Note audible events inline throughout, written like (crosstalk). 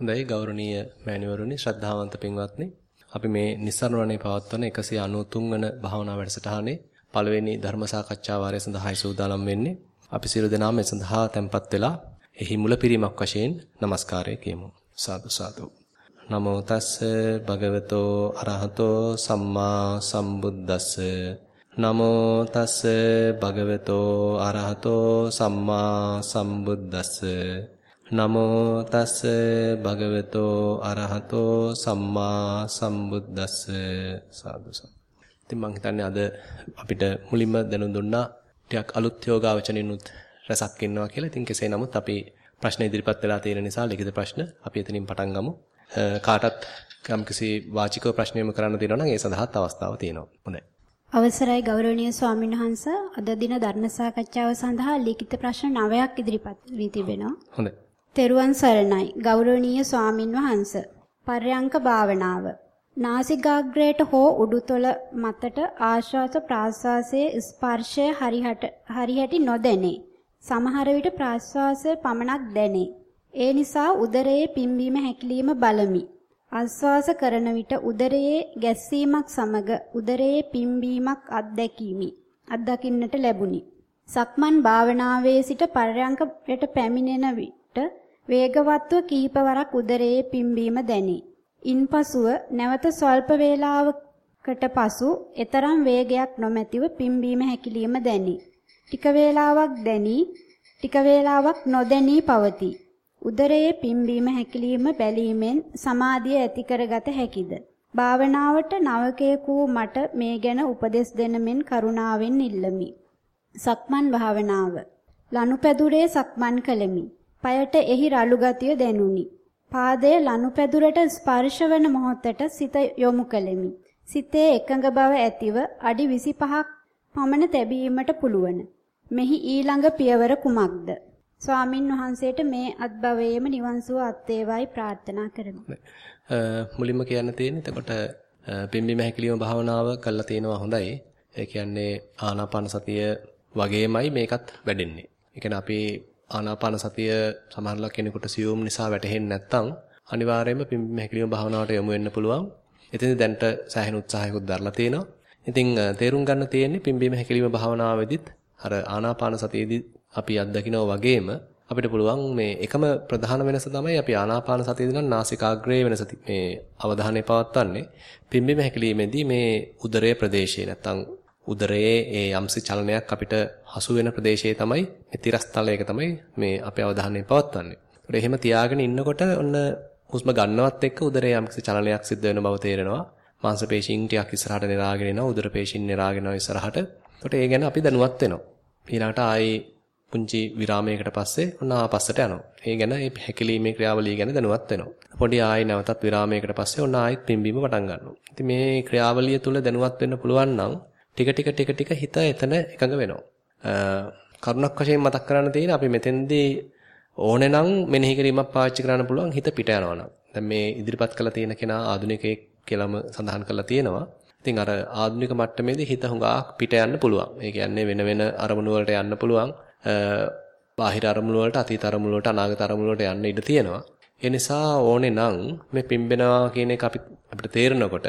හොඳයි ගෞරවනීය මෑණිවරුනි ශ්‍රද්ධාවන්ත පින්වත්නි. අපි මේ නිස්සරණවනේ පවත්වන 193 වන භාවනා වැඩසටහනේ පළවෙනි ධර්ම සාකච්ඡා වාරය සඳහායි සූදානම් වෙන්නේ. අපි සියලු දෙනාම ඒ සඳහා tempත් වෙලා එහි මුලපිරීමක් වශයෙන් নমස්කාරය කියමු. සාදු සාදු. නමෝ තස්ස භගවතෝ අරහතෝ සම්මා සම්බුද්දස්ස. නමෝ තස්ස භගවතෝ අරහතෝ සම්මා සම්බුද්දස්ස. නමෝ තස්ස භගවතෝ අරහතෝ සම්මා සම්බුද්දස්ස සාදු ඉතින් මම හිතන්නේ අද අපිට මුලින්ම දැනුම් දුන්නා ටිකක් අලුත් යෝගාවචනිනුත් රසක් ඉන්නවා කියලා. ඉතින් කෙසේ නමුත් අපි ප්‍රශ්න ඉදිරිපත් වෙලා තියෙන නිසා ලිඛිත ප්‍රශ්න අපි එතනින් පටන් ගමු. කාටත් යම්කිසි වාචිකව ප්‍රශ්න යොමු කරන්න තියෙනවා නම් ඒ සඳහාත් අවස්ථාව තියෙනවා. හොඳයි. අවසරයි ගෞරවනීය ස්වාමින්වහන්ස අද දින ධර්ම සාකච්ඡාව සඳහා ලිඛිත ප්‍රශ්න 9ක් ඉදිරිපත් වී තිබෙනවා. හොඳයි. තෙරුවන් සරණයි. ගෞරවනීය ස්වාමින් වහන්ස. පර්යංක භාවනාව. නාසිකාග්‍රයට හෝ උඩුතොල මතට ආශ්වාස ප්‍රාශ්වාසයේ ස්පර්ශය හරිහට හරිහැටි නොදැනේ. සමහර විට ප්‍රාශ්වාසය පමණක් දැනේ. ඒ නිසා උදරයේ පිම්බීම හැකිලිම බලමි. ආශ්වාස කරන විට උදරයේ ගැස්සීමක් සමග උදරයේ පිම්බීමක් අත්දැකීමි. අත්දකින්නට ලැබුණි. සක්මන් භාවනාවේ සිට පර්යංකයට පැමිණෙන විට වේගවත්ව කීපවරක් උදරයේ පිම්බීම දැනේ. ඉන්පසුව නැවත ස්වල්ප වේලාවකට පසු එතරම් වේගයක් නොමැතිව පිම්බීම හැකිලිම දැනේ. ටික වේලාවක් දැනි ටික වේලාවක් නොදැනී පවතී. උදරයේ පිම්බීම හැකිලිම බැලීමෙන් සමාධිය ඇති කරගත හැකිද? භාවනාවට නවකයෙකු මට මේ ගැන උපදෙස් දෙන මෙන් කරුණාවෙන් ඉල්ලමි. සක්මන් භාවනාව. ලනුපැදුරේ සක්මන් කළෙමි. পায়ට එහි රළු ගතිය දැනුනි. පාදයේ ලනුපැදුරට ස්පර්ශ වන මොහොතට සිත යොමු කළෙමි. සිතේ එකඟ බව ඇතිව අඩි 25ක් පමණ තැබීමට පුළුවන්. මෙහි ඊළඟ පියවර කුමක්ද? ස්වාමින් වහන්සේට මේ අත්භවයේම නිවන් සුව අත්වේවයි ප්‍රාර්ථනා කරමි. මුලින්ම කියන්න තියෙන්නේ එතකොට පිම්බීම හැකිලිම භාවනාව කළා තියෙනවා හොඳයි. ඒ කියන්නේ ආනාපාන සතිය වගේමයි මේකත් වැඩෙන්නේ. ඒ කියන්නේ අපි ආනාපාන සතිය සමහරලා කෙනෙකුට සියුම් නිසා වැටහෙන්නේ නැත්නම් අනිවාර්යයෙන්ම පිම්බීම හැකිලිම භාවනාවට යොමු වෙන්න පුළුවන්. එතෙන්දී දැනට සෑහෙන උත්සාහයකුත් දරලා තියෙනවා. ඉතින් තේරුම් ගන්න තියෙන්නේ පිම්බීම හැකිලිම භාවනාවේදීත් අර ආනාපාන සතියේදී අපි අත්දකිනවා වගේම අපිට පුළුවන් මේ එකම ප්‍රධාන වෙනස තමයි අපි ආනාපාන සතියේදී නම් නාසිකාග්‍රේ වෙනස මේ අවධානය පවත්වන්නේ පිම්බීම හැකිලීමේදී මේ උදරයේ ප්‍රදේශයේ නැත්තම් උදරයේ ඒ යම්සි චලනයක් අපිට හසු වෙන ප්‍රදේශයේ තමයි මේ තිරස්තලයක තමයි මේ අපේ අවධානය පවත්වන්නේ. ඒකට එහෙම තියාගෙන ඉන්නකොට ඔන්න හුස්ම ගන්නවත් එක්ක උදරයේ යම්කිසි චලනයක් සිද්ධ වෙන බව තේරෙනවා. මාංශ පේශීන් ටිකක් ඉස්සරහට නෙරාගෙන එනවා. උදර පේශීන් නෙරාගෙන යනවා ඉස්සරහට. ඒකට ඒ ගැන අපි දැනුවත් වෙනවා. ඊළඟට ආයේ පුංචි විරාමයකට පස්සේ ඔන්න ආපස්සට යනවා. ඒ ගැන මේ හැකිලීමේ ක්‍රියාවලිය ගැන දැනුවත් වෙනවා. පොඩි ආයි නැවතත් විරාමයකට පස්සේ ඔන්න ආයෙත් පිම්බීම පටන් ගන්නවා. ඉතින් මේ ක්‍රියාවලිය තුල දැනුවත් වෙන්න පුළුවන් නම් ටික ටික ටික ටික හිත එතන එකඟ වෙනවා. කරුණක් වශයෙන් මතක් කරන්න තියෙන අපි මෙතෙන්දී ඕනේ නම් මෙනෙහි කිරීමක් පාවිච්චි කරන්න පුළුවන් හිත පිට යනවා නම්. දැන් මේ ඉදිරිපත් කළ තියෙන කෙනා ආධුනිකයෙක් කියලාම සඳහන් කරලා තියෙනවා. ඉතින් අර ආධුනික මට්ටමේදී හිත හුඟක් පිට යන්න පුළුවන්. ඒ කියන්නේ වෙන වෙන අරමුණු වලට යන්න පුළුවන්. බාහිර අරමුණු වලට අතීත අරමුණු වලට අනාගත අරමුණු වලට යන්න ඉඩ තියෙනවා. ඒ නිසා ඕනේ නම් මේ පිම්බෙනවා කියන එක අපි අපිට තේරෙනකොට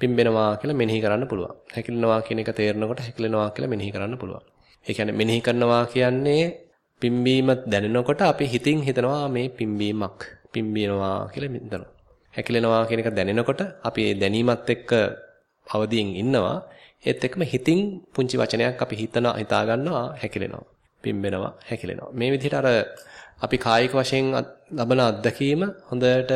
පිම්බෙනවා කියලා මෙනෙහි කරන්න පුළුවන්. හැකිලෙනවා කියන එක තේරෙනකොට හැකිලෙනවා කියලා මෙනෙහි කරන්න පුළුවන්. ඒ කියන්නේ මෙනෙහි කරනවා කියන්නේ පිම්බීම දැනෙනකොට අපි හිතින් හිතනවා මේ පිම්බීමක් පිම්බිනවා කියලා හිතනවා. හැකිලෙනවා කියන එක දැනෙනකොට අපි ඒ දැනීමත් එක්ක අවදියෙන් ඉන්නවා. ඒත් එක්කම හිතින් පුංචි වචනයක් අපි හිතන හිතා ගන්නවා හැකිලෙනවා. පිම්බෙනවා හැකිලෙනවා. මේ විදිහට අර අපි කායික වශයෙන් ලබන අත්දැකීම හොඳට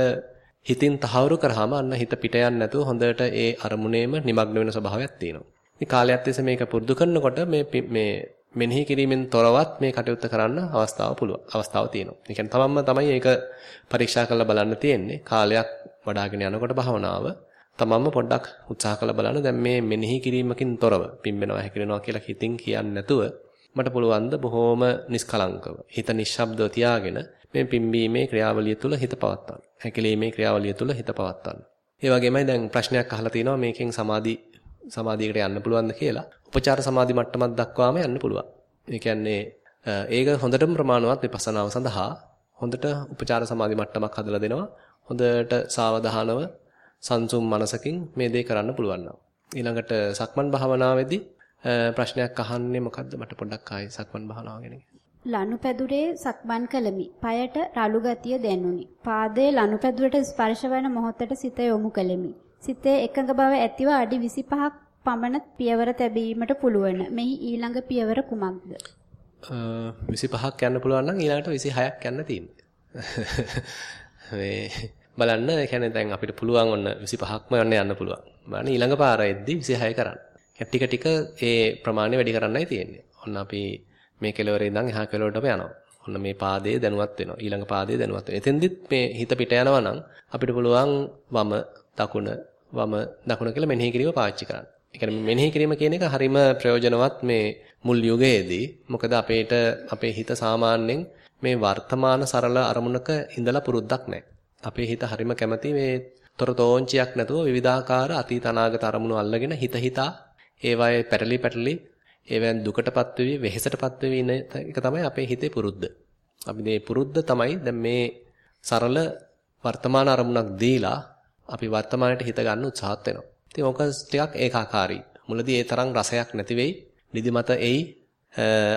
හිතින් තහවුරු කරාම අන්න හිත පිට යන්නේ නැතුව හොඳට ඒ අරමුණේම নিমগ্ন වෙන ස්වභාවයක් තියෙනවා. ඉතින් කාලයක් තිස්සේ මේක පුරුදු කරනකොට මේ මේ මෙනෙහි කිරීමෙන් තොරවත් මේ කටයුත්ත කරන්න අවස්ථාව පුළුවන්. අවස්ථාව තියෙනවා. ඒ කියන්නේ තමන්ම තමයි ඒක පරීක්ෂා කරලා බලන්න තියෙන්නේ. කාලයක් වඩාගෙන යනකොට භාවනාව තමන්ම පොඩ්ඩක් උත්සාහ කරලා බලන්න දැන් මේ මෙනෙහි කිරීමකින් තොරව පිම්බෙනවා හැකිලෙනවා කියලා හිතින් කියන්නේ නැතුව මට පුළුවන් ද බොහොම නිස්කලංකව හිත නිශ්ශබ්දව තියාගෙන මේ පිම්බීමේ ක්‍රියාවලිය තුළ හිත පවත්වන්න. හැකිලීමේ ක්‍රියාවලිය තුළ හිත පවත්වන්න. ඒ වගේමයි දැන් ප්‍රශ්නයක් අහලා තිනවා මේකෙන් සමාධි සමාධියකට යන්න පුළුවන්ද කියලා. උපචාර සමාධි මට්ටමක් දක්වාම යන්න පුළුවන්. ඒ කියන්නේ ඒක හොඳටම ප්‍රමාණවත් විපස්සනාව සඳහා හොඳට උපචාර සමාධි මට්ටමක් හදලා දෙනවා. හොඳට සාවධානව සංසුම් මනසකින් මේ දේ කරන්න පුළුවන් නම්. ඊළඟට සක්මන් භාවනාවේදී ප්‍රශ්නයක් අහන්නේ මොකද්ද මට පොඩ්ඩක් ආයි සක්මන් භාවනාව ගැන. ලනුපැදුරේ සක්මන් කළමි. পায়ට රළු ගතිය දැනුනි. පාදයේ ලනුපැදුරට ස්පර්ශ වන මොහොතට සිත යොමු කළෙමි. සිතේ එකඟ බව ඇතිව අඩි 25ක් පමණ පියවර තැබීමට පුළුවන්. මෙහි ඊළඟ පියවර කුමක්ද? 25ක් යන්න පුළුවන් නම් ඊළඟට 26ක් යන්න තියෙනවා. (laughs) මේ බලන්න ඒ කියන්නේ දැන් අපිට පුළුවන් ඔන්න 25ක්ම යන්න යන්න පුළුවන්. බලන්න ඊළඟ පාර එද්දි 26 කරන්න. ටික ටික ඒ ප්‍රමාණය වැඩි කරන්නයි තියෙන්නේ. ඔන්න අපි මේ කෙලවරේ ඉඳන් එහා කෙලවරටම යනවා. ඔන්න මේ පාදයේ දැනුවත් වෙනවා. ඊළඟ පාදයේ දැනුවත් වෙනවා. එතෙන්දිත් මේ හිත පිට යනවා නම් අපිට පුළුවන් වම දකුණ වම දකුණ කියලා මෙනෙහි කිරීම පාවිච්චි කරන්න. ඒ කියන්නේ මෙනෙහි කිරීම කියන එක හරිම ප්‍රයෝජනවත් මේ මුල් යුගයේදී. මොකද අපේට අපේ හිත සාමාන්‍යයෙන් මේ වර්තමාන සරල අරමුණක ඉඳලා පුරුද්දක් නැහැ. අපේ හිත හරිම කැමති මේ තොරතෝංචියක් නැතුව විවිධාකාර අතීත අනාගත අරමුණු අල්ලගෙන හිත හිතා ඒවායේ පැටලි පැටලි ඒවෙන් දුකටපත් වෙවි වෙහෙසටපත් වෙවි ඉන්න එක තමයි අපේ හිතේ පුරුද්ද. අපි මේ පුරුද්ද තමයි දැන් මේ සරල වර්තමාන අරමුණක් දීලා අපි වර්තමානයට හිත ගන්න උත්සාහත් වෙනවා. ඉතින් ඕක ටිකක් ඒකාකාරී. මුලදී ඒ තරම් රසයක් නැති වෙයි. නිදිමත එයි,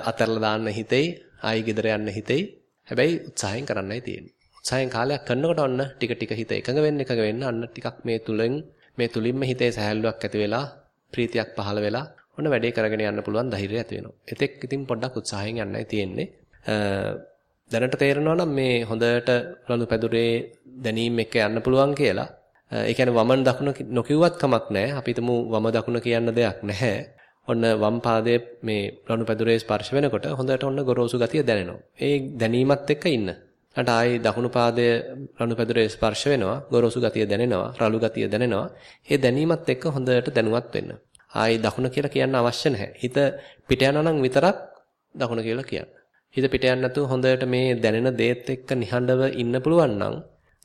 අතරලා දාන්න හිතෙයි, ආයි ගෙදර යන්න හිතෙයි. හැබැයි උත්සාහයෙන් කරන්නයි තියෙන්නේ. උත්සාහයෙන් කාලයක් කරනකොට ඔන්න ටික ටික හිත එකඟ වෙන්න එකඟ වෙන්න අන්න ටිකක් මේ තුලින් මේ තුලින්ම හිතේ සහැල්ලුවක් ඇති වෙලා ප්‍රීතියක් පහළ වෙලා ඔන්න වැඩේ කරගෙන යන්න පුළුවන් ධෛර්යය ඇති වෙනවා. එතෙක් ඉතින් පොඩ්ඩක් උත්සාහයෙන් යන්නයි තියෙන්නේ. දැනට තේරෙනවා නම් මේ හොඳට ලනු පැදුරේ දැනීම එක්ක යන්න පුළුවන් කියලා. ඒ කියන්නේ වමන දකුණ නොකියුවත් කමක් නැහැ. අපි හිතමු වම දකුණ කියන්න දෙයක් නැහැ. ඔන්න වම් පාදයේ මේ ලනු පැදුරේ ස්පර්ශ වෙනකොට හොඳට ඔන්න ගොරෝසු ගතිය දැනෙනවා. ඒ දැනීමත් එක්ක ඉන්න. ඊට ආයේ දකුණු පාදයේ ලනු පැදුරේ ස්පර්ශ වෙනවා. ගොරෝසු ගතිය දැනෙනවා. රළු ගතිය දැනෙනවා. ඒ දැනීමත් එක්ක හොඳට දැනුවත් වෙන්න. ආයි දකුණ කියලා කියන්න අවශ්‍ය නැහැ. හිත පිට යනවා නම් විතරක් දකුණ කියලා කියන්න. හිත පිට යන්නේ නැතුව හොඳට මේ දැනෙන දේත් එක්ක නිහඬව ඉන්න පුළුවන් නම්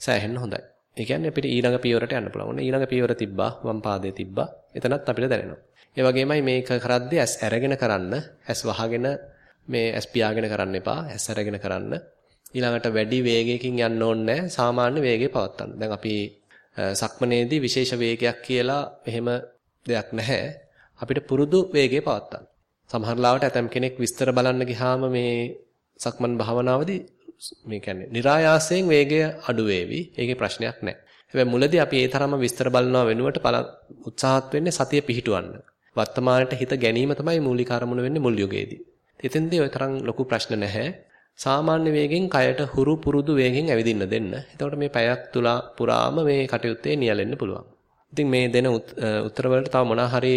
සෑහෙන්න හොඳයි. ඒ කියන්නේ අපිට ඊළඟ පියවරට යන්න පුළුවන්. ඔන්න ඊළඟ පියවර තිබ්බා, වම් පාදයේ තිබ්බා. එතනත් අපිට දැනෙනවා. ඒ වගේමයි මේක කරද්දී ඇස් අරගෙන කරන්න, ඇස් වහගෙන මේ ඇස් පියාගෙන කරන්න එපා. ඇස් අරගෙන කරන්න. ඊළඟට වැඩි වේගයකින් යන්න ඕනේ සාමාන්‍ය වේගය පවත්වන්න. දැන් අපි සක්මනේදී විශේෂ වේගයක් කියලා එහෙම දෙයක් නැහැ. අපිට පුරුදු වේගය පවත්වා සමහර ලාවට ඇතම් කෙනෙක් විස්තර බලන්න ගියාම මේ සක්මන් භාවනාවේදී මේ කියන්නේ નિરાයාසයෙන් වේගය අඩු වේවි. ඒකේ ප්‍රශ්නයක් නැහැ. හැබැයි මුලදී අපි ඒ තරම්ම විස්තර බලනවා වෙනුවට උත්සාහත් වෙන්නේ සතිය පිහිටවන්න. වර්තමානයේ හිත ගැනීම තමයි මූලික අරමුණ වෙන්නේ මුල් යුගයේදී. එතෙන්දී ওই තරම් ලොකු ප්‍රශ්න නැහැ. සාමාන්‍ය වේගෙන් කයට හුරු පුරුදු වේගෙන් ඇවිදින්න දෙන්න. එතකොට මේ පැයක් තුලා පුරාම මේ කටයුත්තේ නියැලෙන්න පුළුවන්. ඉතින් මේ දෙන උත්තර වලට තව මොනවා හරි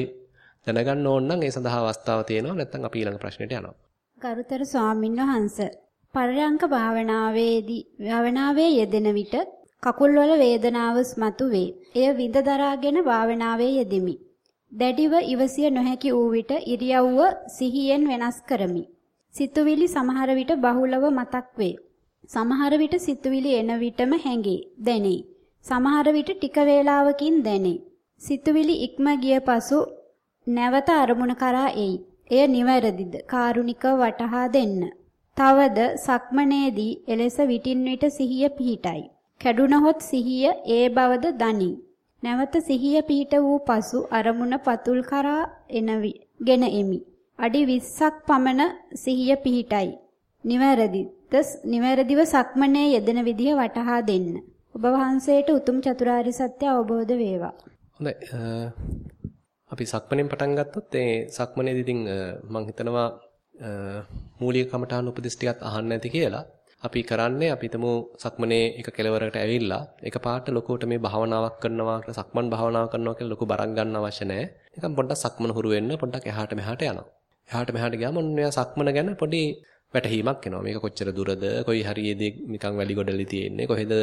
දැනගන්න ඕන නම් ඒ සඳහා අවස්ථාව තියෙනවා. නැත්නම් අපි ඊළඟ ප්‍රශ්නෙට යනවා. ගරුතර ස්වාමින් වහන්සේ පරයන්ක භාවනාවේදී භාවනාවේ යෙදෙන විට කකුල්වල වේදනාව ස්මතු වේ. එය විඳ දරාගෙන භාවනාවේ යෙදෙමි. දැඩිව ඉවසිය නොහැකි වූ විට ඉරියව්ව සිහියෙන් වෙනස් කරමි. සිතුවිලි සමහර විට බහුලව මතක් වේ. සමහර විට සිතුවිලි එන විටම හැඟේ, දැනේ. සමහර විට ටික වේලාවකින් දැනේ. සිතුවිලි ඉක්ම ගිය පසු නැවත අරමුණ කරා එයි. එය නිවැරදිද? කාරුණිකව වටහා දෙන්න. තවද සක්මනේදී එලෙස විටින් විට සිහිය පිහිටයි. කැඩුනහොත් සිහිය ඒ බවද දනි. නැවත සිහිය පිහිට වූ පසු අරමුණ පතුල් කරා එනවි. ගෙන එමි. අඩි 20ක් පමණ සිහිය පිහිටයි. නිවැරදිද? නිවැරදිව සක්මනේ යෙදෙන විදිහ වටහා දෙන්න. ඔබ වහන්සේට උතුම් චතුරාර්ය සත්‍ය අවබෝධ වේවා. හොඳයි. අපි සක්මණෙන් පටන් ගත්තොත් ඒ සක්මණේදී ඉතින් මම හිතනවා මූලික කමඨාන උපදෙස් ටිකක් අහන්න නැති කියලා. අපි කරන්නේ අපි හිතමු සක්මනේ එක කෙලවරකට ඇවිල්ලා එකපාරට ලොකුවට මේ භාවනාවක් කරනවා කියලා සක්මන් භාවනාවක් කරනවා කියලා ලොකු බරක් ගන්න අවශ්‍ය නැහැ. නිකන් පොඩ්ඩක් සක්මන හුරු වෙන්න පොඩ්ඩක් එහාට මෙහාට යනවා. එහාට මෙහාට ගියාම ඔන්න ඔයා සක්මන ගැන පොඩි වැටහීමක් එනවා. මේක කොච්චර දුරද, කොයි හරියේදී නිකන් වැලි ගොඩලි තියෙන්නේ, කොහෙද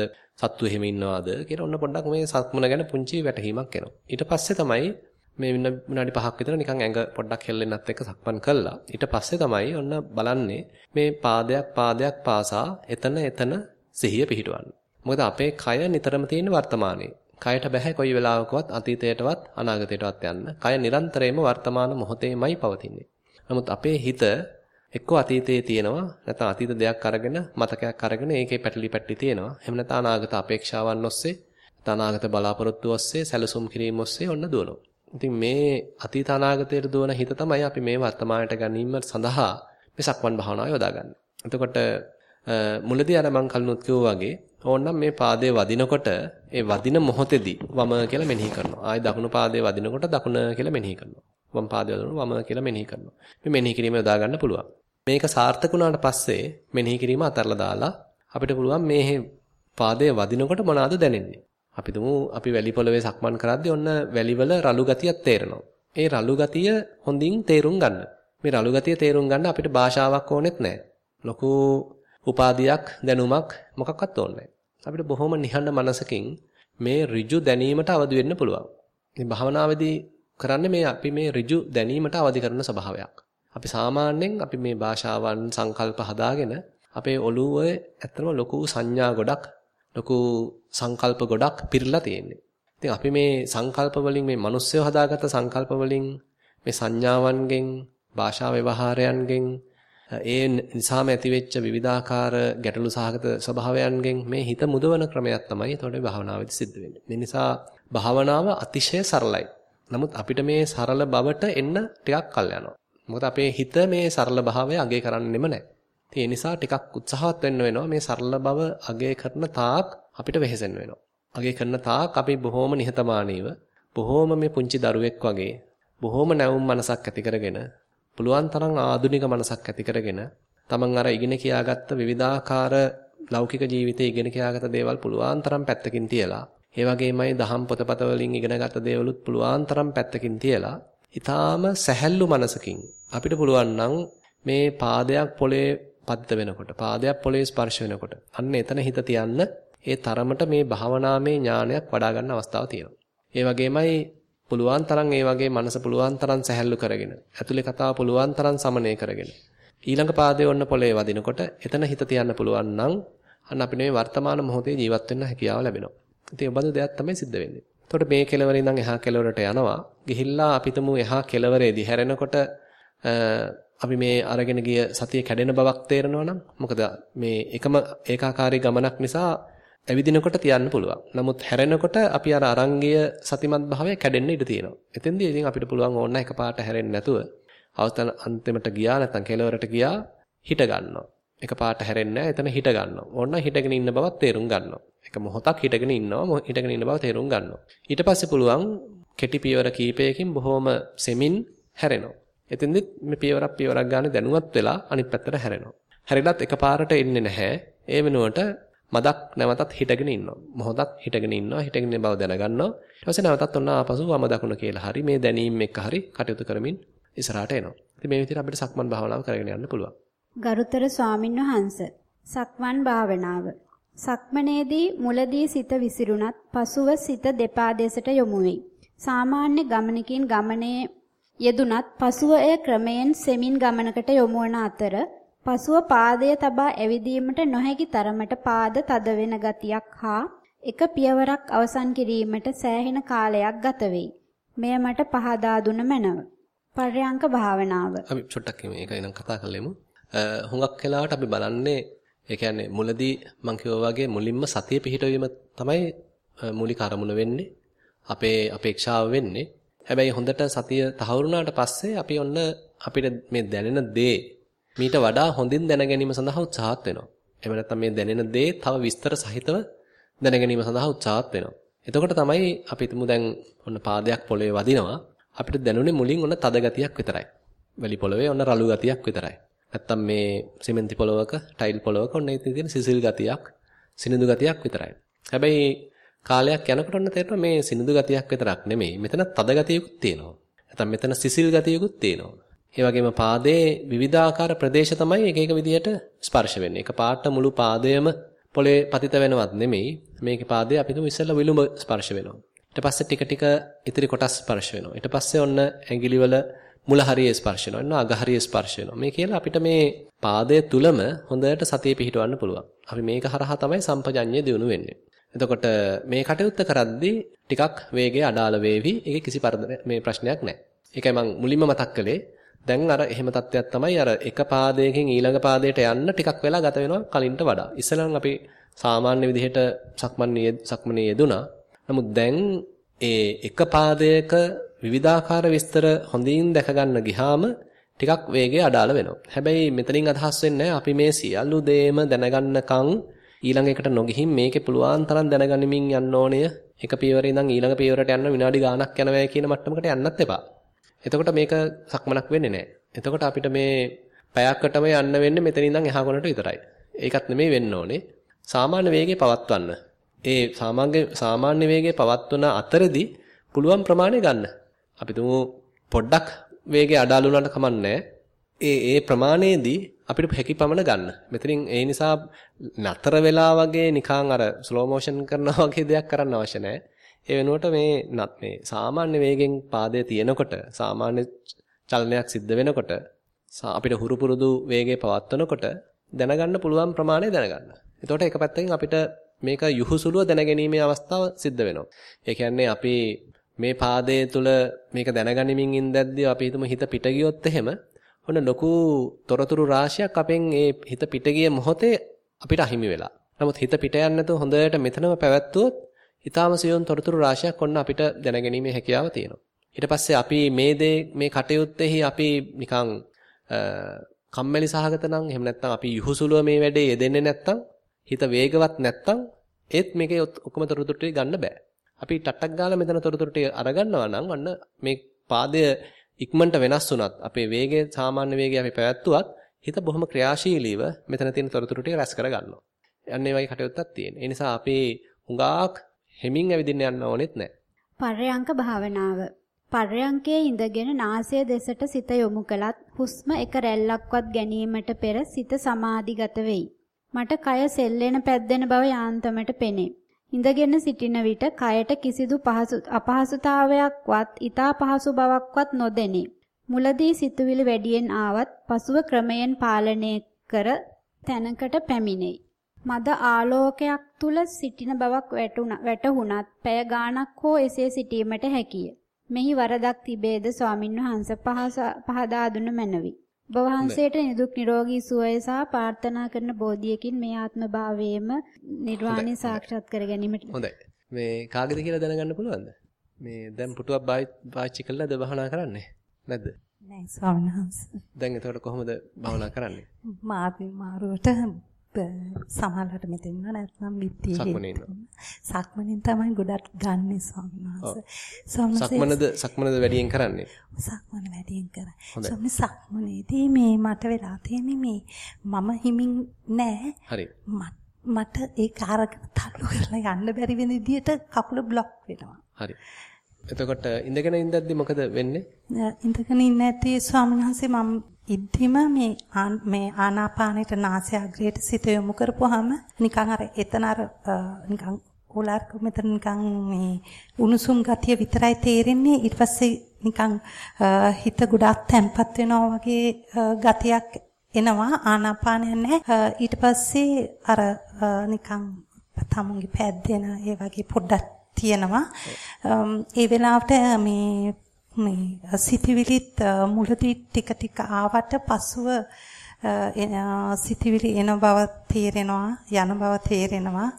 සත්තු එහෙම ඉන්නවද කියලා ඔන්න පොඩ්ඩක් මේ සක්මන ගැන පුංචි වැටහීමක් එනවා. ඊට පස්සේ තමයි මේ විනාඩි 5ක් විතර නිකන් ඇඟ පොඩ්ඩක් හෙල්ලෙන්නත් එක්ක සක්මන් කළා. ඊට පස්සේ තමයි ඔන්න බලන්නේ මේ පාදයක් පාදයක් පාසා එතන එතන සිහිය පිහිටවන්න. මොකද අපේ කය නිතරම තියෙන වර්තමානයේ. කයට බෑ කොයි වෙලාවකවත් අතීතයටවත් අනාගතයටවත් යන්න. කය නිරන්තරයෙන්ම වර්තමාන මොහොතේමයි පවතින්නේ. නමුත් අපේ හිත එක්කෝ අතීතයේ තියෙනවා නැත්නම් අතීත දෙයක් අරගෙන මතකයක් අරගෙන ඒකේ පැටලි පැටලි තියෙනවා. එහෙම නැත්නම් අනාගත අපේක්ෂාවන් ඔස්සේ අනාගත බලාපොරොත්තු ඔස්සේ සැලසුම් කිරීම ඔස්සේ ඔන්න දුවනවා. ඉතින් මේ අතීත අනාගතයට දුවන හිත තමයි අපි මේ වර්තමානයට ගැනීම සඳහා මේ සක්මන් භාවනාව යොදාගන්නේ. එතකොට මුලදී අර මං කලිනුත් කිව්වා වගේ ඕනනම් මේ පාදයේ වදිනකොට ඒ වදින මොහොතේදී වම කියලා මෙනෙහි කරනවා. ආයි දකුණු පාදයේ වදිනකොට දකුණ කියලා මෙනෙහි කරනවා. වම් පාදයේ වදිනකොට වම කියලා මෙනෙහි කරනවා. මේ මෙනෙහි කිරීම යොදා ගන්න පුළුවන්. මේක සාර්ථක වුණාට පස්සේ මෙනෙහි කිරීම අතරලා දාලා අපිට පුළුවන් මේ පාදයේ වදිනකොට මොනවාද දැනෙන්නේ? අපි තුමු අපි වැලි පොළවේ සක්මන් කරද්දී ඔන්න වැලිවල රළු ගතියක් තේරෙනවා. ඒ රළු ගතිය හොඳින් තේරුම් ගන්න. මේ රළු ගතිය තේරුම් ගන්න අපිට භාෂාවක් ඕනෙත් නැහැ. ලොකු උපාධියක් දැනුමක් මොකක්වත් ඕනේ අපිට බොහොම නිහඬ මනසකින් මේ ඍජු දැනීමට අවදි වෙන්න පුළුවන්. ඉතින් භාවනාවේදී කරන්නේ මේ අපි මේ ඍජු දැනීමට අවදි කරන ස්වභාවයක්. අපි සාමාන්‍යයෙන් අපි මේ භාෂාවන් සංකල්ප හදාගෙන අපේ ඔළුවේ ඇත්තම ලොකු සංඥා ගොඩක් ලොකු සංකල්ප ගොඩක් පිරලා තියෙන්නේ. ඉතින් අපි මේ සංකල්ප වලින් මේ මිනිස්සුව හදාගත්ත සංකල්ප වලින් මේ සංඥාවන්ගෙන් භාෂා ව්‍යවහාරයන්ගෙන් ඒ නිසාම ඇතිවෙච්ච විවිධාකාර ගැටලු සහගත ස්වභාවයන්ගෙන් මේ හිත මුදවන ක්‍රමයක් තමයි එතකොට භාවනාවේදී සිද්ධ වෙන්නේ. මේ නිසා භාවනාව අතිශය සරලයි. නමුත් අපිට මේ සරල බවට එන්න ටිකක් කල් යනවා. මොකද අපේ හිත මේ සරල භාවය අගය කරන්නෙම නැහැ. ඒ නිසා ටිකක් උත්සාහවත් වෙන්න වෙනවා මේ සරල බව අගය කරන තාක් අපිට වෙහෙසෙන්න වෙනවා. අගය කරන තාක් අපි බොහොම නිහතමානීව බොහොම මේ පුංචි දරුවෙක් වගේ බොහොම නැවුම් මනසක් ඇති කරගෙන පුළුවන් තරම් ආධුනික මනසක් ඇති කරගෙන තමන් අර ඉගෙන කියාගත්ත විවිධාකාර ලෞකික ජීවිතයේ ඉගෙන කියාගත්ත දේවල් පුළුවන් තරම් පැත්තකින් තියලා ඒ වගේමයි දහම් පොතපත වලින් ඉගෙනගත්ත දේවලුත් පුළුවන් තරම් පැත්තකින් තියලා ඊටාම සැහැල්ලු මනසකින් අපිට පුළුවන් නම් මේ පාදයක් පොළේ පතිත වෙනකොට පාදයක් පොළේ ස්පර්ශ වෙනකොට අන්න එතන හිත තියන්න ඒ තරමට මේ භාවනාමේ ඥානයක් වඩා ගන්න අවස්ථාව තියෙනවා. ඒ වගේමයි පුළුවන් තරම් ඒ වගේ මනස පුළුවන් තරම් සැහැල්ලු කරගෙන ඇතුලේ කතාව පුළුවන් තරම් සමනය කරගෙන ඊළඟ පාදයේ ඔන්න පොළේ වදිනකොට එතන හිත තියන්න පුළුවන් නම් අන්න අපිට මේ වර්තමාන මොහොතේ ජීවත් වෙන්න හැකියාව ලැබෙනවා. ඉතින් ඒ බඳු දෙයක් තමයි සිද්ධ වෙන්නේ. එතකොට මේ කෙලවරින් ඉඳන් එහා කෙලවරට යනවා. ගිහිල්ලා අපිටම එහා කෙලවරේදී හැරෙනකොට අපි මේ අරගෙන ගිය සතිය කැඩෙන බවක් තේරෙනවා නම් මොකද මේ එකම ඒකාකාරී ගමනක් නිසා ඇවිදිනකොට තියන්න පුළුවන්. නමුත් හැරෙනකොට අපි අර අරංගය සතිමත් භාවය කැඩෙන්න ඉඩ තියෙනවා. එතෙන්දී ඉතින් අපිට පුළුවන් ඕන එකපාරට හැරෙන්නේ නැතුව අවස්ථන අන්තිමට ගියා නැත්නම් කෙලවරට ගියා හිට ගන්නවා. එකපාරට හැරෙන්නේ එතන හිට ගන්නවා. ඕන්න හිටගෙන ඉන්න බවත් තේරුම් ගන්නවා. එක මොහොතක් හිටගෙන ඉන්නවා. හිටගෙන ඉන්න බව තේරුම් ගන්නවා. ඊට පස්සේ පුළුවන් කෙටි පියවර කීපයකින් බොහොම සෙමින් හැරෙනවා. එතෙන්දිත් මේ පියවරක් පියවරක් ගන්න දැනුවත් වෙලා අනිත් පැත්තට හැරෙනවා. හැරිලත් එකපාරට එන්නේ නැහැ. ඒ වෙනුවට මදක් නැවතත් හිටගෙන ඉන්නවා. මොහොතක් හිටගෙන ඉන්නවා. හිටගෙන බව දැනගන්නවා. ඊට පස්සේ නැවතත් ඔන්න ආපසු වම දකුණ කියලා හරි මේ දැනීම එක්ක හරි කටයුතු කරමින් ඉස්සරහට එනවා. ඉතින් මේ විදිහට අපිට සක්මන් භාවනාව කරගෙන යන්න පුළුවන්. ගරුතර ස්වාමින් වහන්සේ සක්මන් භාවනාව සක්මනේදී මුලදී සිත විසිරුණත් පසුව සිත දෙපා දෙසට යොමු වෙයි. සාමාන්‍ය ගමනකින් ගමනේ යෙදුනත් පසුව එය ක්‍රමයෙන් සෙමින් ගමනකට යොමු වන අතර පසුව පාදය තබා ඇවිදීමට නොහැකි තරමට පාද තද වෙන ගතියක් හා එක පියවරක් අවසන් කිරීමට සෑහෙන කාලයක් ගත වෙයි. මෙය මට පහදා දුන මැනව. පර්යංක භාවනාව. අපි චොට්ටක් මේක එනම් කතා කරලෙමු. හුඟක් වෙලාවට අපි බලන්නේ ඒ කියන්නේ මුලදී මම කිව්වා වගේ මුලින්ම සතිය පිහිටවීම තමයි මූලික අරමුණ වෙන්නේ. අපේ අපේක්ෂාව වෙන්නේ. හැබැයි හොඳට සතිය තහවුරුනාට පස්සේ අපි ඔන්න අපිට මේ දැනෙන දේ මීට වඩා හොඳින් දැන ගැනීම සඳහා උත්සාහත් වෙනවා. එහෙම නැත්නම් මේ දැනෙන දේ තව විස්තර සහිතව දැන ගැනීම සඳහා උත්සාහත් වෙනවා. එතකොට තමයි අපි හිතමු දැන් ඔන්න පාදයක් පොළවේ වදිනවා. අපිට දැනුනේ මුලින් ඔන්න තද ගතියක් විතරයි. වැලි පොළවේ ඔන්න රළු ගතියක් විතරයි. නැත්තම් මේ සිමෙන්ති පොළවක, ටයිල් පොළවක ඔන්න ඉතින් තියෙන සිසිල් ගතියක්, සිනිඳු ගතියක් විතරයි. හැබැයි කාලයක් යනකොට ඔන්න තේරෙනවා මේ සිනිඳු ගතියක් විතරක් නෙමෙයි. මෙතන තද ගතියකුත් තියෙනවා. නැත්තම් මෙතන සිසිල් ගතියකුත් තියෙනවා. ඒ වගේම පාදයේ විවිධාකාර ප්‍රදේශ තමයි එක එක විදිහට ස්පර්ශ වෙන්නේ. එක පාට මුළු පාදයම පොළේ පතිත වෙනවත් නෙමෙයි. මේකේ පාදයේ අපි තුමු ඉස්සෙල්ලා විලුඹ ස්පර්ශ වෙනවා. ඊට පස්සේ ටික ටික ඉතිරි කොටස් ස්පර්ශ වෙනවා. ඊට පස්සේ ඔන්න ඇඟිලිවල මුල හරියේ ස්පර්ශ වෙනවා. එන්න අග හරියේ ස්පර්ශ වෙනවා. මේ කියලා අපිට මේ පාදයේ තුලම හොඳට සතිය පිහිටවන්න පුළුවන්. අපි මේක හරහා තමයි සම්පජඤ්ඤය දිනු වෙන්නේ. එතකොට මේ කටයුත්ත කරද්දී ටිකක් වේගය අඩාල වේවි. ඒකේ කිසි මේ ප්‍රශ්නයක් නැහැ. ඒකයි මම මුලින්ම මතක් කළේ දැන් අර එහෙම තත්ත්වයක් තමයි අර එක පාදයකින් ඊළඟ පාදයට යන්න ටිකක් වෙලා ගත වෙනවා කලින්ට වඩා. ඉස්සෙල්ලා අපි සාමාන්‍ය විදිහට සක්මන් සක්මනේ යෙදුනා. නමුත් දැන් ඒ එක පාදයක විවිධාකාර විස්තර හොඳින් දැක ගන්න ගියාම ටිකක් වේගය අඩාල වෙනවා. හැබැයි මෙතනින් අදහස් වෙන්නේ අපි මේ සියලු දේම දැනගන්නකම් ඊළඟ එකට නොගිහින් මේකේ පුළුවන් තරම් දැනගනිමින් යන්න ඕනේය. එක පියවරේ ඉඳන් ඊළඟ පියවරට යන්න විනාඩි ගාණක් යනවා කියන මට්ටමකට යන්නත් එපා. එතකොට මේක සක්මනක් වෙන්නේ නැහැ. එතකොට අපිට මේ පැයකටම යන්න වෙන්නේ මෙතන ඉඳන් එහා කොනට විතරයි. ඒකත් නෙමෙයි වෙන්න ඕනේ. සාමාන්‍ය වේගය පවත්වන්න. ඒ සාමාන්‍ය සාමාන්‍ය වේගය පවත්වන අතරදී පුළුවන් ප්‍රමාණය ගන්න. අපි තුමු පොඩ්ඩක් වේගය අඩාල වුණාට කමන්නේ ඒ ඒ ප්‍රමාණයේදී අපිට හැකි පමණ ගන්න. මෙතනින් ඒ නිසා නතර වෙලා වගේ නිකන් අර ස්ලෝ මොෂන් කරනවා (laughs) වගේ දෙයක් කරන්න අවශ්‍ය නැහැ. ඒ වෙනුවට මේ මේ සාමාන්‍ය වේගෙන් පාදයේ තියෙනකොට සාමාන්‍ය චලනයක් සිද්ධ වෙනකොට අපිට හුරු පුරුදු වේගය පවත්වනකොට දැනගන්න පුළුවන් ප්‍රමාණය දැනගන්න. එතකොට එක පැත්තකින් අපිට මේක යහුසුලුව දැනගැනීමේ අවස්ථාව සිද්ධ වෙනවා. ඒ කියන්නේ අපි මේ පාදයේ තුල මේක දැනගනිමින් ඉඳද්දී අපි හිතමු හිත පිට ගියොත් එහෙම ඔන්න ලොකු තොරතුරු රාශියක් අපෙන් ඒ හිත පිට ගිය මොහොතේ අපිට අහිමි වෙලා. නමුත් හිත පිට යන්නේ නැතුව හොඳට මෙතනම පැවැත්වුවොත් ඊටාම සියුම් තොරතුරු රාශියක් ඔන්න අපිට දැනගැනීමේ හැකියාව තියෙනවා. ඊට පස්සේ අපි මේ දේ මේ කටයුත්තේහි අපි නිකන් කම්මැලි සහගත නම් එහෙම නැත්නම් අපි යහුසුලුව මේ වැඩේ යෙදෙන්නේ නැත්නම් හිත වේගවත් නැත්නම් ඒත් මේකේ ඔක්කොම තොරතුරු ටික ගන්න බෑ. අපි ටට්ටක් ගාලා මෙතන තොරතුරු ටික අරගන්නවා නම් අන්න මේ පාදය ඉක්මනට වෙනස් වුණත් අපේ වේගය සාමාන්‍ය වේගය අපි පැවැත්තුවත් හිත බොහොම ක්‍රියාශීලීව මෙතන තියෙන තොරතුරු ටික රැස් කරගන්නවා. අන්න ඒ වගේ කටයුත්තක් තියෙන. ඒ නිසා අපි හුඟක් හෙමින් ඇවිදින්න යන්න ඕනෙත් නැහැ. පර්යංක භාවනාව පර්යංකයේ ඉඳගෙන නාසය දෙසට සිත යොමු කළත් හුස්ම එක රැල්ලක්වත් ගැනීමට පෙර සිත සමාධිගත වෙයි. මට කය සෙල්ලෙන පැද්දෙන බව යාන්තමට පෙනේ. ඉඳගෙන සිටින විට කයට කිසිදු පහසු අපහසුතාවයක්වත් ඊතා පහසු බවක්වත් නොදෙනි. මුලදී සිතුවිලි වැඩියෙන් ආවත් පසුව ක්‍රමයෙන් පාලනය කර තැනකට පැමිණෙයි. මද ආලෝකයක් තුල සිටින බවක් වැටුණත් පැය ගාණක් හෝ එසේ සිටීමට හැකිය. මෙහි වරදක් තිබේද ස්වාමින්වහන්සේ පහදා දුන්න මැනවි. ඔබ වහන්සේට නිදුක් නිරෝගී සුවය සහ ප්‍රාර්ථනා කරන බෝධියකින් මේ ආත්ම භාවයේම නිර්වාණය සාක්ෂාත් කර ගැනීමට හොඳයි. මේ කාගේද කියලා දැනගන්න පුළුවන්ද? මේ දැන් පුටුවක් පාවිච්චි කළාද භවනා කරන්නේ? නැද්ද? නෑ ස්වාමීන් වහන්සේ. දැන් එතකොට කොහොමද භවනා කරන්නේ? මාර්ගය මාරුවට සමහරවිට මෙතෙන් නැත්නම් විත්තියේ සක්මනේ සක්මනේ තමයි ගොඩක් ගන්නෙ ස්වාමීන් වහන්සේ. සක්මනද සක්මනද වැඩියෙන් කරන්නේ? සක්මන වැඩියෙන් කරා. ස්වාමීන් සක්මනේදී මේ මට වෙලා තියෙන්නේ මේ මම හිමින් නෑ. හරි. මට ඒ කාරක තල්ලු කරලා යන්න බැරි වෙන විදියට කකුල බ්ලොක් වෙනවා. හරි. එතකොට ඉඳගෙන ඉඳද්දි මොකද වෙන්නේ? ඉඳගෙන ඉන්න ඇත්තේ ස්වාමීන් වහන්සේ මම ඉද්දිම මේ මේ ආනාපානෙට නාසයාග්‍රයට සිත යොමු කරපුවාම නිකන් අර එතන අර නිකන් ඕලාර්ක මෙතන නිකන් මේ උණුසුම් ගතිය විතරයි තේරෙන්නේ. ඊට පස්සේ නිකන් හිත ගොඩාක් තැම්පත් වෙනවා වගේ ගතියක් එනවා. ආනාපානය නැහැ. ඊට පස්සේ අර නිකන් තමුන්ගේ පැද්දෙන ඒ වගේ පොඩ්ඩක් තියෙනවා. ඒ වෙලාවට මේ මේ සිතවිලිත් මුලදී ටික ටික ආවට පසුව සිතවිලි එන බව තේරෙනවා යන බව තේරෙනවා.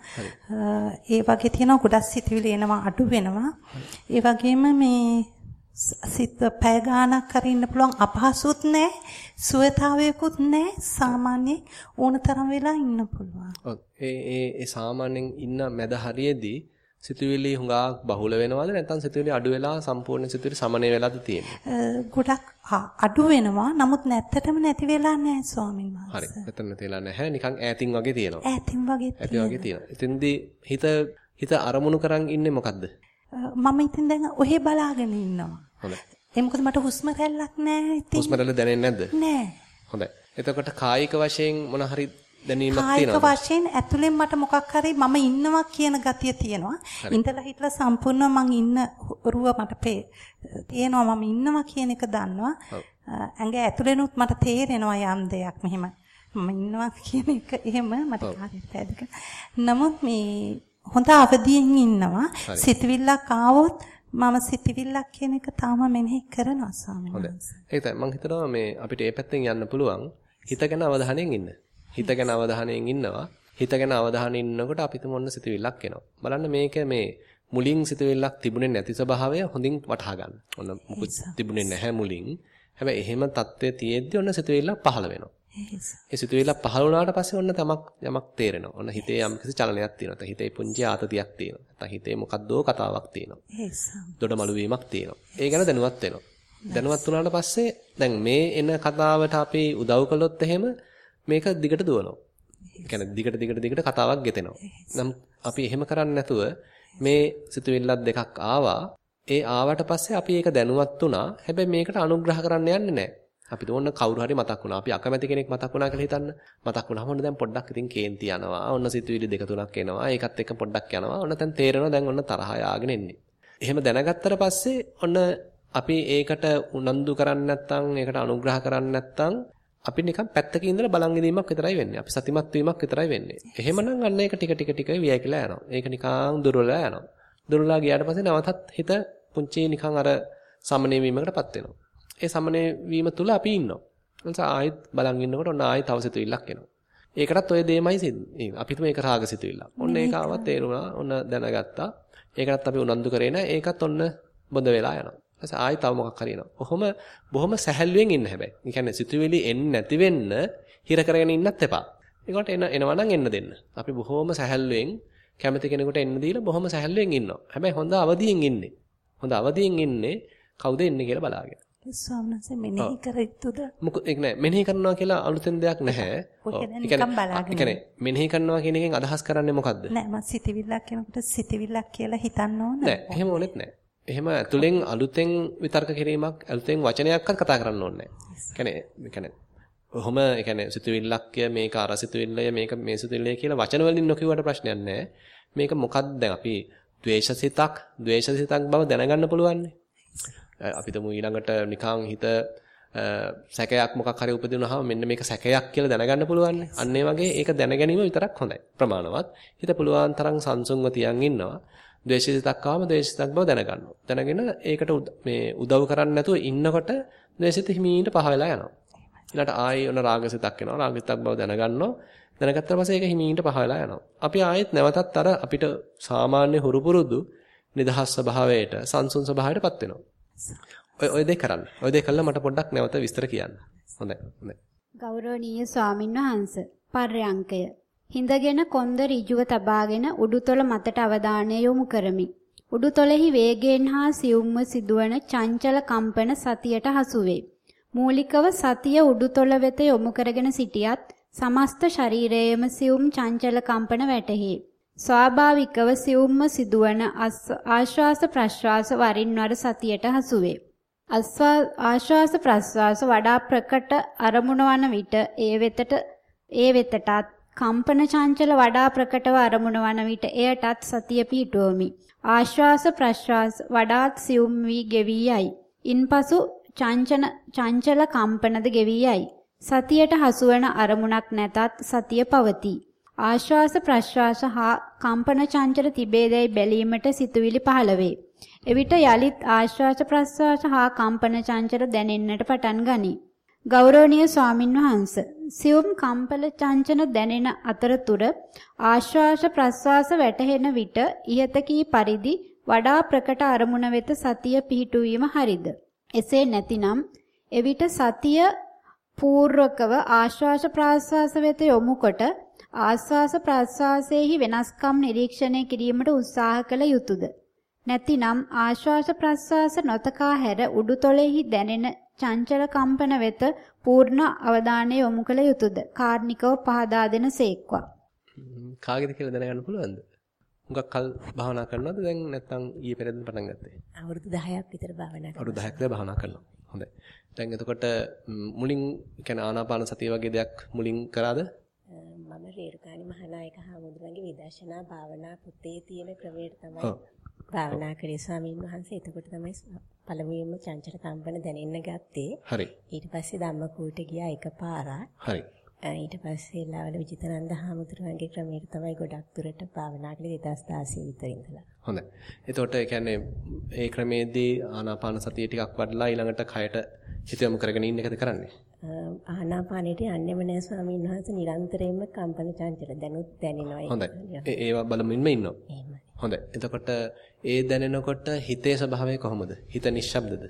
ඒ වගේ තියෙනවා ගොඩක් සිතවිලි එනවා අඩු වෙනවා. ඒ වගේම මේ සිත පැය ගාණක් කරින්න පුළුවන් අපහසුත් නැහැ සුවතාවයකුත් නැහැ සාමාන්‍ය ඕනතරම් වෙලා ඉන්න පුළුවන්. ඔව්. ඒ ඒ සාමාන්‍යයෙන් ඉන්න මැද හරියේදී සිතුවිලි හුඟක් බහුල වෙනවද නැත්නම් සිතුවිලි අඩු වෙලා සම්පූර්ණ සිතුවිලි සමනය වෙලාද තියෙන්නේ? ගොඩක් අඩු වෙනවා. නමුත් නැත්තටම නැති වෙලා නැහැ ස්වාමීන් වහන්සේ. හරි. නැත්තම් නැති වෙලා නැහැ. නිකන් ඈතින් වගේ තියෙනවා. ඈතින් වගේ තියෙනවා. වගේ තියෙනවා. එතෙන්දී හිත හිත අරමුණු කරන් ඉන්නේ මොකද්ද? මම ඉතින් දැන් ඔහෙ බලාගෙන ඉන්නවා. හොඳයි. ඒ මොකද මට හුස්ම රැල්ලක් නැහැ ඉතින්. හුස්ම රැල්ල දැනෙන්නේ නැද්ද? නැහැ. හොඳයි. එතකොට කායික වශයෙන් මොන හරි දැනීමක් තියෙනවද? කායික වශයෙන් ඇතුලෙන් මට මොකක් හරි මම ඉන්නවා කියන ගතිය තියෙනවා. ඉඳලා හිටලා සම්පූර්ණ මං ඉන්න රුව මට තියෙනවා මම ඉන්නවා කියන එක දන්නවා. ඇඟ ඇතුලෙනුත් මට තේරෙනවා යම් දෙයක් මෙහෙම. මම ඉන්නවා කියන එක එහෙම මට කාර්යයට නමුත් මේ හොඳ අවදියෙන් ඉන්නවා. සිතවිල්ලක් ආවොත් මම සිතවිල්ලක් කියන එක තාම මෙනෙහි කරනවා ස්වාමීන් වහන්සේ. ඒක තමයි මම හිතනවා මේ අපිට මේ පැත්තෙන් යන්න පුළුවන් හිත ගැන අවධානයෙන් ඉන්න. හිත ගැන අවධානයෙන් ඉන්නවා. හිත ගැන අවධානයෙන් ඉන්නකොට අපිට මොන්න සිතවිල්ලක් එනවා. බලන්න මේක මේ මුලින් සිතවිල්ලක් තිබුණේ නැති ස්වභාවය හොඳින් වටහා ගන්න. ඔන්න මුකුත් තිබුණේ නැහැ මුලින්. හැබැයි එහෙම தත්ත්වය තියෙද්දි ඔන්න සිතවිල්ලක් පහළ වෙනවා. ඒ සිතුවිල්ල පහළ වුණාට පස්සේ ඔන්න තමක් යමක් තේරෙනවා. ඔන්න හිතේ යම් කිසි චලනයක් තියෙනවා. නැත්නම් හිතේ පුංචි ආතතියක් තියෙනවා. නැත්නම් හිතේ මොකද්දෝ කතාවක් තියෙනවා. දොඩමළු වීමක් තියෙනවා. ඒ ගැන දැනුවත් වෙනවා. දැනුවත් වුණාට පස්සේ දැන් මේ එන කතාවට අපි උදව් කළොත් එහෙම මේක දිගට දුවනවා. කියන්නේ දිගට දිගට දිගට කතාවක් ගෙතෙනවා. නම් අපි එහෙම කරන්නේ නැතුව මේ සිතුවිල්ලක් දෙකක් ආවා. ඒ ආවට පස්සේ අපි ඒක දැනුවත් වුණා. හැබැයි මේකට අනුග්‍රහ කරන්න යන්නේ නැහැ. අපිට ඕන කවුරු හරි මතක් වුණා. අපි අකමැති කෙනෙක් මතක් වුණා කියලා හිතන්න. මතක් වුණාම ඔන්න දැන් පොඩ්ඩක් ඉතින් කේන්ති යනවා. ඔන්න සිතුවිලි දෙක තුනක් එනවා. ඒකත් එක්ක පොඩ්ඩක් යනවා. ඔන්න දැන් තේරෙනවා දැන් ඔන්න තරහ යාගෙන එන්නේ. එහෙම දැනගත්තට පස්සේ ඔන්න අපි ඒකට උනන්දු කරන්නේ නැත්නම් ඒකට අනුග්‍රහ කරන්නේ නැත්නම් අපි නිකන් පැත්තක ඉඳලා බලන් ඉඳීමක් විතරයි වෙන්නේ. අපි සතිමත් වීමක් විතරයි වෙන්නේ. එහෙමනම් අන්න ඒක ටික ටික ටික වියයි කියලා යනවා. ඒක නිකන් දුර්වලලා යනවා. දුර්වලලා ගියාට පස්සේ නැවතත් හිත පුංචි නිකන් අර සමනය වීමකටපත් වෙනවා. ඒ සමනය වීම තුල අපි ඉන්නවා. එනිසා ආයෙත් බලන් ඉන්නකොට ඔන්න ආයෙ තව සිතුවිල්ලක් එනවා. ඒකටත් ඔය දෙයමයි සිද්ධ. අපි හිතමු ඒක රාග සිතුවිල්ල. ඔන්න ඒක ආවත් තේරුණා. ඔන්න දැනගත්තා. ඒකටත් අපි උනන්දු කරේ නැහැ. ඒකත් ඔන්න බොඳ වෙලා යනවා. ඊට ආයෙ තව මොකක් හරි එනවා. කොහොම බොහොම සැහැල්ලුවෙන් ඉන්න හැබැයි. ඒ කියන්නේ සිතුවිලි එන්නේ නැති වෙන්න හිර කරගෙන ඉන්නත් එපා. ඒකට එන එනවා නම් එන්න දෙන්න. අපි බොහොම සැහැල්ලුවෙන් කැමති කෙනෙකුට එන්න දීලා බොහොම සැහැල්ලුවෙන් ඉන්නවා. හැබැයි හොඳ අවදියෙන් ඉන්නේ. හොඳ අවදියෙන් ඉන්නේ කවුද එන්නේ කියලා බලාගෙන. ස්වාමීන් මෙනෙහි කර යුතුද? මොකද ඒක නෑ මෙනෙහි කරනවා කියලා අලුතෙන් දෙයක් නැහැ. බලාගෙන. ඒ මෙනෙහි කරනවා කියන එකෙන් අදහස් කරන්නේ මොකද්ද? නෑ මම සිතවිල්ලක් කියනකොට සිතවිල්ලක් කියලා හිතන්න ඕන. නෑ එහෙම ඕනෙත් නෑ. එහෙම ඇතුලෙන් අලුතෙන් විතර්ක කිරීමක් අලුතෙන් වචනයක්වත් කතා කරන්න ඕනේ නෑ. ඒ කියන්නේ ඔහොම ඒ කියන්නේ සිතුවිල්ලක්ය මේක අර සිතුවිල්ලය මේක මේ සිතුවිල්ලය කියලා වචන වලින් නොකියුවට ප්‍රශ්නයක් නැහැ. මේක මොකක්ද දැන් අපි ද්වේෂසිතක් ද්වේෂසිතක් බව දැනගන්න පුළුවන්නේ. අපිට මු ඊළඟට නිකන් හිත සැකයක් මොකක් හරි උපදිනවහම මෙන්න මේක සැකයක් කියලා දැනගන්න පුළුවන්. අන්න ඒ වගේ ඒක දැනගැනීම විතරක් හොඳයි. ප්‍රමාණවත්. හිත පුළුවන් තරම් සංසුන්ව තියන් ඉන්නවා. ද්වේෂිතක් ආවම ද්වේෂිතක් බව දැනගන්නවා. දැනගෙන ඒකට මේ උදව් කරන්නේ නැතුව ඉන්නකොට ද්වේෂිත හිමීට පහ වෙලා යනවා. ඊළඟට ආයෙ ඔන රාගසිතක් එනවා. රාගසිතක් බව දැනගන්නවා. දැනගත්තට පස්සේ ඒක හිමීට පහ වෙලා යනවා. අපි ආයෙත් නැවතත් අර අපිට සාමාන්‍ය හුරු පුරුදු නිදහස් ස්වභාවයට සංසුන් ස්වභාවයටපත් වෙනවා. ඔය ඔය දෙක කරන්න. ඔය දෙක කළා මට පොඩ්ඩක් නැවත විස්තර කියන්න. හොඳයි. හොඳයි. ගෞරවනීය ස්වාමින්වහන්ස පර්යංකය. හිඳගෙන කොන්ද ඍජුව තබාගෙන උඩුතොල මතට අවධානය යොමු කරමි. උඩුතොලෙහි වේගයෙන් හා සියුම්ව සිදුවන චංචල කම්පන සතියට හසු වේ. මූලිකව සතිය උඩුතොල වෙත යොමු කරගෙන සිටියත් සමස්ත ශරීරයේම සියුම් චංචල කම්පන වැටහි. ස්වාභාවිකව සියුම්ම සිදුවන ආශ්වාස ප්‍රශ්වාස වරින් වර සතියට හසු වේ. ආශ්වාස ප්‍රශ්වාස වඩා ප්‍රකට අරමුණ වන විට ඒ වෙතට ඒ වෙතටත් කම්පන චංචල වඩා ප්‍රකටව අරමුණ වන විට එයටත් සතිය පිහිටුවමි. ආශ්වාස ප්‍රශ්වාස වඩාත් සියුම් වී ගෙවි යයි. ඉන්පසු චංචන චංචල කම්පනද ගෙවි යයි. සතියට හසුවන අරමුණක් නැතත් සතිය පවතී. ආශ්වාස ප්‍රශ්වාස හා කම්පන චංචල තිබේදැයි බැලීමට සිතුවිලි පහළ වේ. එවිට යලිත් ආශ්වාස ප්‍රශ්වාස හා කම්පන චංචල දැනෙන්නට පටන් ගනී. ගෞරවනීය ස්වාමින් වහන්ස සියුම් කම්පල චංචන දැනෙන අතරතුර ආශ්වාස ප්‍රශ්වාස වැටහෙන විට ইহත කී පරිදි වඩා ප්‍රකට අරමුණ වෙත සතිය පිහිටුවීම හරිද? එසේ නැතිනම් එවිට සතිය පූර්වකව ආශ්වාස ප්‍රාශ්වාස වෙත යොමු කොට ආස්වාස ප්‍රාස්වාසයේහි වෙනස්කම් නිරීක්ෂණය කිරීමට උත්සාහ කළ යුතුයද නැතිනම් ආශ්වාස ප්‍රශ්වාස නොතකා හැර උඩුතොලෙහි දැනෙන චංචල කම්පන වෙත පූර්ණ අවධානය යොමු කළ යුතුයද කාර්නිකව පහදා දෙන සේක්වා. කාගෙද කියලා දැනගන්න පුළුවන්ද? හුඟක් කල් භාවනා කරනවද? දැන් නැත්නම් ඊයේ පෙරේද පටන් ගත්තේ? අවුරුදු 10ක් විතර භාවනා කරනවා. අවුරුදු 10ක් විතර භාවනා කරනවා. හොඳයි. දැන් එතකොට මුලින් කියන්නේ ආනාපාන සතිය වගේ දෙයක් මුලින් කරාද? මම රේරුකාණි මහානායක හාමුදුරන්ගේ විදර්ශනා භාවනා පුතේ තියෙන ක්‍රමයට තමයි භාවනා කරේ ස්වාමීන් වහන්සේ. එතකොට තමයි පළමුවෙන්ම චංචල කම්පන දැනෙන්න ගත්තේ. හරි. ඊට පස්සේ ධම්මකූට ගියා එකපාරක්. හරි. ඊට පස්සේ ලාවල විජිතනන්ද හාමුදුරුවන්ගේ ක්‍රමයට තමයි ගොඩක් දුරට භාවනා කළේ 2016 විතර ඉඳලා. හොඳයි. එතකොට ඒ කියන්නේ ඒ ක්‍රමේදී ආනාපාන සතිය ටිකක් වඩලා ඊළඟට කයට හිත යොමු කරගෙන ඉන්න එකද කරන්නේ? ආනාපානෙට යන්නෙම නෑ ස්වාමීන් වහන්සේ නිරන්තරයෙන්ම කම්පන චංචල දැනුත් දැනෙනවා. හොඳයි. ඒවා බලමින්ම ඉන්නවා. එහෙමයි. හොඳයි. එතකොට ඒ දැනෙනකොට හිතේ ස්වභාවය කොහොමද? හිත නිශ්ශබ්දද?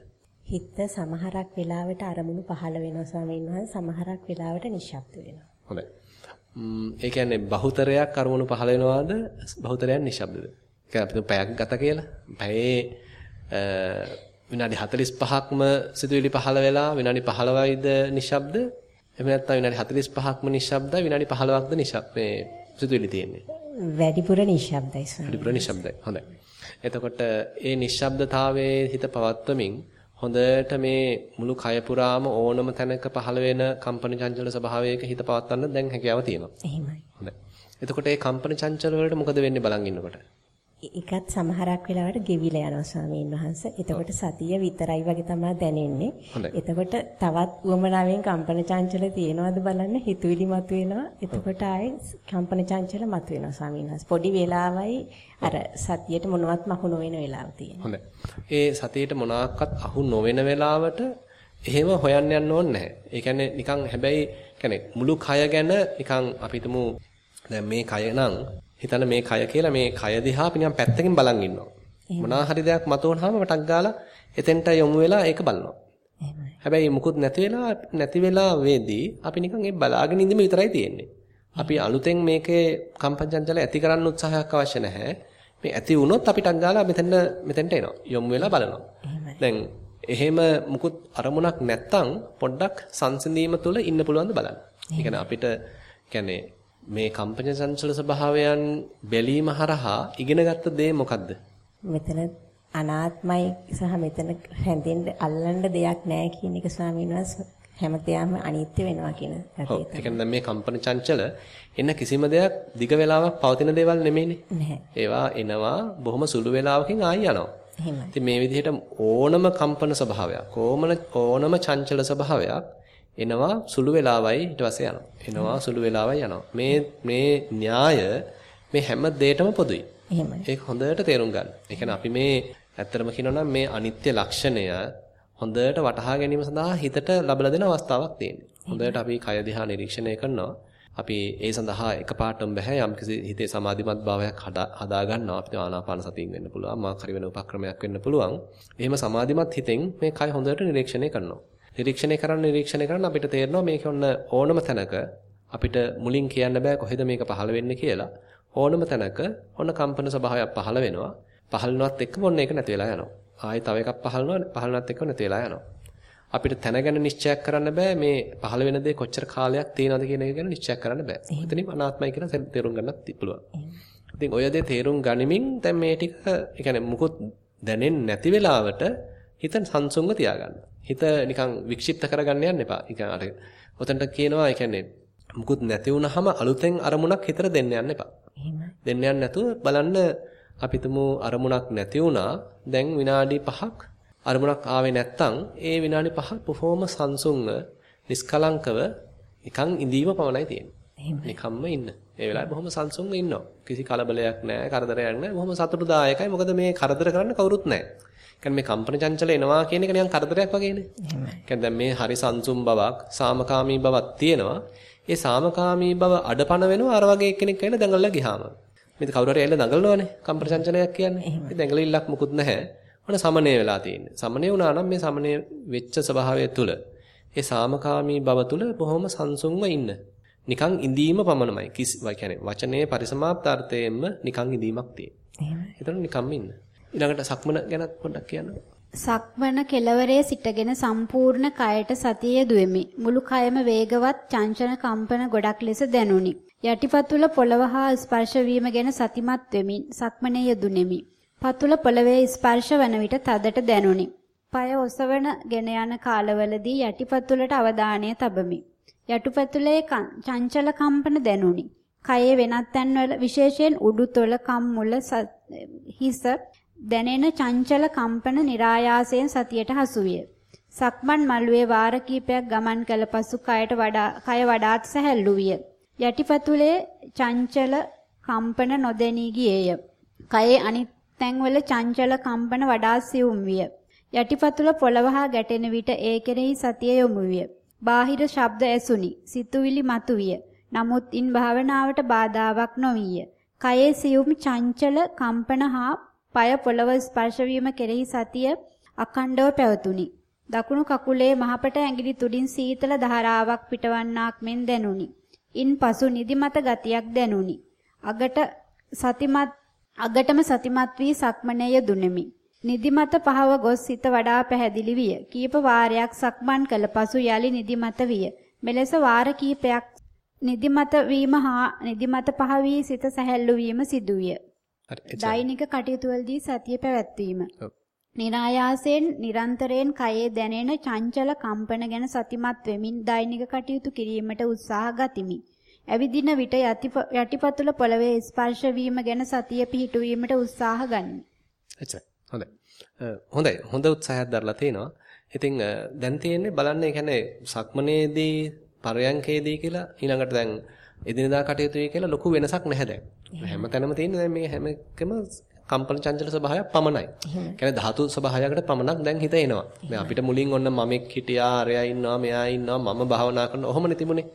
හිත සමහරක් වෙලාවට අරමුණු පහළ වෙනවා ස්වාමීන් වහන්සේ සමහරක් වෙලාවට නිශ්ශබ්ද වෙනවා. හොඳයි. ඒ කියන්නේ බහුතරයක් අරමුණු පහළ වෙනවාද බහුතරයක් නිශ්ශබ්දද? ඒ අපිට පැයක් ගත කියලා. පැයේ විනාඩි 45ක්ම සිතුවිලි පහළ වෙලා විනාඩි 15යිද නිශ්ශබ්ද? එහෙම නැත්නම් විනාඩි 45ක්ම නිශ්ශබ්දයි විනාඩි 15ක්ද නිශ්ශබ්ද මේ සිතුවිලි තියෙන්නේ? වැඩිපුර නිශ්ශබ්දයි ස්වාමීන්. වැඩිපුර නිශ්ශබ්දයි. හොඳයි. එතකොට ඒ නිශ්ශබ්දතාවයේ හිත පවත්වමින් හොඳට මේ මුළු කය පුරාම ඕනම තැනක පහළ වෙන කම්පන චංචල ස්වභාවයක හිත පවත්වන්න දැන් හැකියාව තියෙනවා. එහෙමයි. හොඳයි. එතකොට මේ කම්පන චංචල වලට මොකද වෙන්නේ බලන් ඉන්නකොට? ඒකත් සමහරක් වෙලාවට ගෙවිලා යනවා ස්වාමීන් වහන්සේ. එතකොට සතිය විතරයි වගේ තමයි දැනෙන්නේ. එතකොට තවත් උවමනාවෙන් කම්පන චංචල තියෙනවද බලන්න හිතුවිලි මතුවෙනවා. එතකොට ආයේ කම්පන චංචල මතුවෙනවා ස්වාමීන් වහන්සේ. පොඩි වෙලාවයි අර සතියට මොනවත් මහු නොවන වෙලාව තියෙනවා. ඒ සතියට මොනවාක්වත් අහු නොවන වෙලාවට එහෙම හොයන්න යන්න ඕනේ නැහැ. ඒ කියන්නේ නිකන් හැබැයි කියන්නේ මුළු කය ගැන නිකන් අපි හිතමු දැන් මේ කය නම් හිතන්න මේ කය කියලා මේ කය දිහා අපි නිකන් පැත්තකින් බලන් ඉන්නවා. මොනවා හරි දෙයක් මතුවනහම මටක් ගාලා එතෙන්ට යොමු වෙලා ඒක බලනවා. හැබැයි මුකුත් නැති වෙලා නැති වෙලා වේදී අපි නිකන් ඒ බලාගෙන ඉඳීම විතරයි තියෙන්නේ. අපි අලුතෙන් මේකේ කම්පංචංචල ඇති කරන්න උත්සාහයක් අවශ්‍ය නැහැ. මේ ඇති වුණොත් අපිට ගාලා මෙතන මෙතෙන්ට එනවා. යොමු වෙලා බලනවා. දැන් එහෙම මුකුත් අරමුණක් නැත්තම් පොඩ්ඩක් සංසිඳීම තුළ ඉන්න පුළුවන්ද බලන්න. ඒ අපිට කියන්නේ මේ කම්පන චංචල ස්වභාවයන් බැලීම හරහා ඉගෙනගත්ත දේ මොකද්ද? මෙතන අනාත්මයි සහ මෙතන හැඳෙන්න අල්ලන්න දෙයක් නැහැ කියන එක ස්වාමීන් වහන්සේ හැමතෙම අනිත්‍ය වෙනවා කියන කතිය. ඔව්. ඒ කියන්නේ මේ කම්පන චංචල එන්න කිසිම දෙයක් දිග වේලාවක් පවතින දේවල් නෙමෙයිනේ. නැහැ. ඒවා එනවා බොහොම සුළු වේලාවකින් ආයි යනවා. එහෙමයි. ඉතින් මේ විදිහට ඕනම කම්පන ස්වභාවයක්, ඕනම චංචල ස්වභාවයක් එනවා සුළු වෙලාවයි ඊට පස්සේ යනවා. එනවා සුළු වෙලාවයි යනවා. මේ මේ න්‍යාය මේ හැම දෙයකම පොදුයි. එහෙමයි. ඒක හොඳට තේරුම් ගන්න. ඒ කියන්නේ අපි මේ ඇත්තටම කියනවා මේ අනිත්‍ය ලක්ෂණය හොඳට වටහා ගැනීම සඳහා හිතට ලබලා දෙන අවස්ථාවක් තියෙනවා. හොඳට අපි කය දිහා නිරීක්ෂණය කරනවා. අපි ඒ සඳහා එකපාරටම බෑ යම්කිසි හිතේ සමාධිමත් භාවයක් හදා ගන්නවා. අපිට ආනාපාන සතියින් වෙන්න පුළුවන්, මාකරි වෙන උපක්‍රමයක් වෙන්න පුළුවන්. එහෙම සමාධිමත් හිතෙන් මේ කය හොඳට නිරීක්ෂණය කරනවා. නිරීක්ෂණය කරන්න නිරීක්ෂණය කරන්න අපිට තේරෙනවා මේක ඔන්න ඕනම තැනක අපිට මුලින් කියන්න බෑ කොහෙද මේක පහළ වෙන්නේ කියලා. ඕනම තැනක ඔන්න කම්පන ස්වභාවයක් පහළ වෙනවා. පහළනවත් එක්කම ඔන්න ඒක නැති වෙලා යනවා. ආයෙ තව එකක් පහළනවා පහළනවත් එක්කම නැති වෙලා යනවා. අපිට තැනගෙන නිශ්චයක් කරන්න බෑ මේ පහළ වෙන දේ කොච්චර කාලයක් තියෙනවද කියන එක ගැන නිශ්චයක් කරන්න බෑ. එතනින් අනාත්මයි කියලා තේරුම් ගන්නත් පුළුවන්. ඉතින් ඔය දේ තේරුම් ගනිමින් දැන් මේ ටික ඒ කියන්නේ මුකුත් දැනෙන්නේ නැති වෙලාවට හිත සංසුන්ව තියාගන්න. හිත නිකන් වික්ෂිප්ත කරගන්න යන්න එපා. ඒ කියන්නේ අර ඔතනට කියනවා ඒ කියන්නේ මුකුත් නැති වුනහම අලුතෙන් අරමුණක් හිතට දෙන්න යන්න එපා. එහෙමයි. දෙන්න යන්න නැතුව බලන්න අපිටම අරමුණක් නැති වුණා. දැන් විනාඩි 5ක් අරමුණක් ආවේ නැත්තම් ඒ විනාඩි 5 බොහොම සංසුන්ව නිස්කලංකව නිකන් ඉඳීම පමණයි තියෙන්නේ. නිකම්ම ඉන්න. ඒ වෙලාවේ බොහොම සංසුන්ව ඉන්නවා. කිසි කලබලයක් නැහැ, කරදරයක් නැහැ. බොහොම සතුටුදායකයි. මොකද මේ කරදර කරන්න කවුරුත් නැහැ. කියන්නේ මේ කම්පන චංචල එනවා කියන එක නිකන් කරදරයක් වගේනේ. එහෙමයි. මේ හරි සංසුම් බවක්, සාමකාමී බවක් තියෙනවා. ඒ සාමකාමී බව අඩපණ වෙනවා අර වගේ කෙනෙක් ඇවිල්ලා දඟලලා ගියාම. මේ කවුරු හරි ඇවිල්ලා දඟලනවානේ කම්පන චංචලයක් කියන්නේ. ඒ දඟලිල්ලක් මුකුත් නැහැ. ඔන්න සමනය වෙලා තියෙන්නේ. සමනය වුණා නම් මේ සමනය වෙච්ච ස්වභාවය තුල ඒ සාමකාමී බව තුල බොහොම සංසුන්ව ඉන්න. නිකන් ඉඳීම පමණමයි. කිසි කියන්නේ වචනේ පරිසමාප්ත අර්ථයෙන්ම නිකන් ඉඳීමක් තියෙන. එහෙමයි. ඒතර නිකම්ම ඉන්න. ඊළඟට සක්මන ගැන පොඩ්ඩක් කියන්න. සක්මන කෙලවරේ සිටගෙන සම්පූර්ණ කයට සතිය යෙදුවෙමි. මුළු කයම වේගවත් චංචන කම්පන ගොඩක් ලෙස දැනුනි. යටිපතුල පොළව හා ස්පර්ශ වීම ගැන සතිමත් වෙමින් සක්මනේ යෙදුණෙමි. පතුල පොළවේ ස්පර්ශ වන විට තදට දැනුනි. পায় ඔසවන ගෙන යන කාලවලදී යටිපතුලට අවධානය තබමි. යටිපතුලේ චංචල කම්පන දැනුනි. කයේ වෙනත් තැන්වල විශේෂයෙන් උඩුතොල කම් මුල හිස දැනෙන චංචල කම්පන નિરાයාසයෙන් සතියට හසු විය. සක්මන් මළුවේ වාර කිහිපයක් ගමන් කළ පසු කයට වඩා කය වඩාත් සැහැල්ලු විය. යටිපතුලේ චංචල කම්පන නොදැනී ගියේය. කයේ අනිත් තැන්වල චංචල කම්පන වඩා සියුම් විය. යටිපතුල පොළව හා ගැටෙන විට ඒ කෙරෙහි සතිය යොමු විය. බාහිර ශබ්ද ඇසුනි. සිතුවිලි මතුවිය. නමුත් ඉන් භාවනාවට බාධාවක් නොවිය. කයේ සියුම් චංචල කම්පන හා পায় පොළව ස්පර්ශ වීම කෙරෙහි සතිය අඛණ්ඩව පැවතුණි. දකුණු කකුලේ මහපට ඇඟිලි තුඩින් සීතල ධාරාවක් පිටවන්නාක් මෙන් දැනුනි. ඉන්පසු නිදිමත ගතියක් දැනුනි. අගට සතිමත් අගටම සතිමත් වී සක්මනේය දුනෙමි. නිදිමත පහව ගොස් සිත වඩා පැහැදිලි විය. කීප වාරයක් සක්මන් කළ පසු යලි නිදිමත විය. මෙලෙස වාර කීපයක් නිදිමත වීම හා නිදිමත පහ වී සිත සැහැල්ලු වීම සිදුවිය. දෛනික කටයුතු වලදී සතිය පැවැත්වීම. નિરાයාසයෙන් නිරන්තරයෙන් කයේ දැනෙන චංචල කම්පන ගැන සතිමත් වෙමින් දෛනික කටයුතු කිරීමට උත්සාහ ගතිමි. ඇවිදින විට යටිපතුල පොළවේ ස්පර්ශ වීම ගැන සතිය පිහිටුවීමට උත්සාහ ගනිමි. එච්චරයි. හොඳයි. හොඳයි. හොඳ උත්සාහයක් දරලා තිනවා. ඉතින් දැන් තියෙන්නේ බලන්න ඒ කියන්නේ සක්මනේදී පරයන්කේදී කියලා ඊළඟට දැන් එදිනදා කටයුතුයි කියලා ලොකු වෙනසක් නැහැ දැන්. හැම තැනම තියෙන්නේ දැන් මේ හැම එකම කම්පන චංචල ස්වභාවයක් පමණයි. කියන්නේ ධාතු ස්වභාවයකට පමණක් දැන් හිත එනවා. දැන් අපිට මුලින් ඔන්න මමෙක් හිටියා, අරයා ඉන්නවා, මෙයා ඉන්නවා, මම භාවනා කරනවා. ඔහොමනේ තිබුණේ.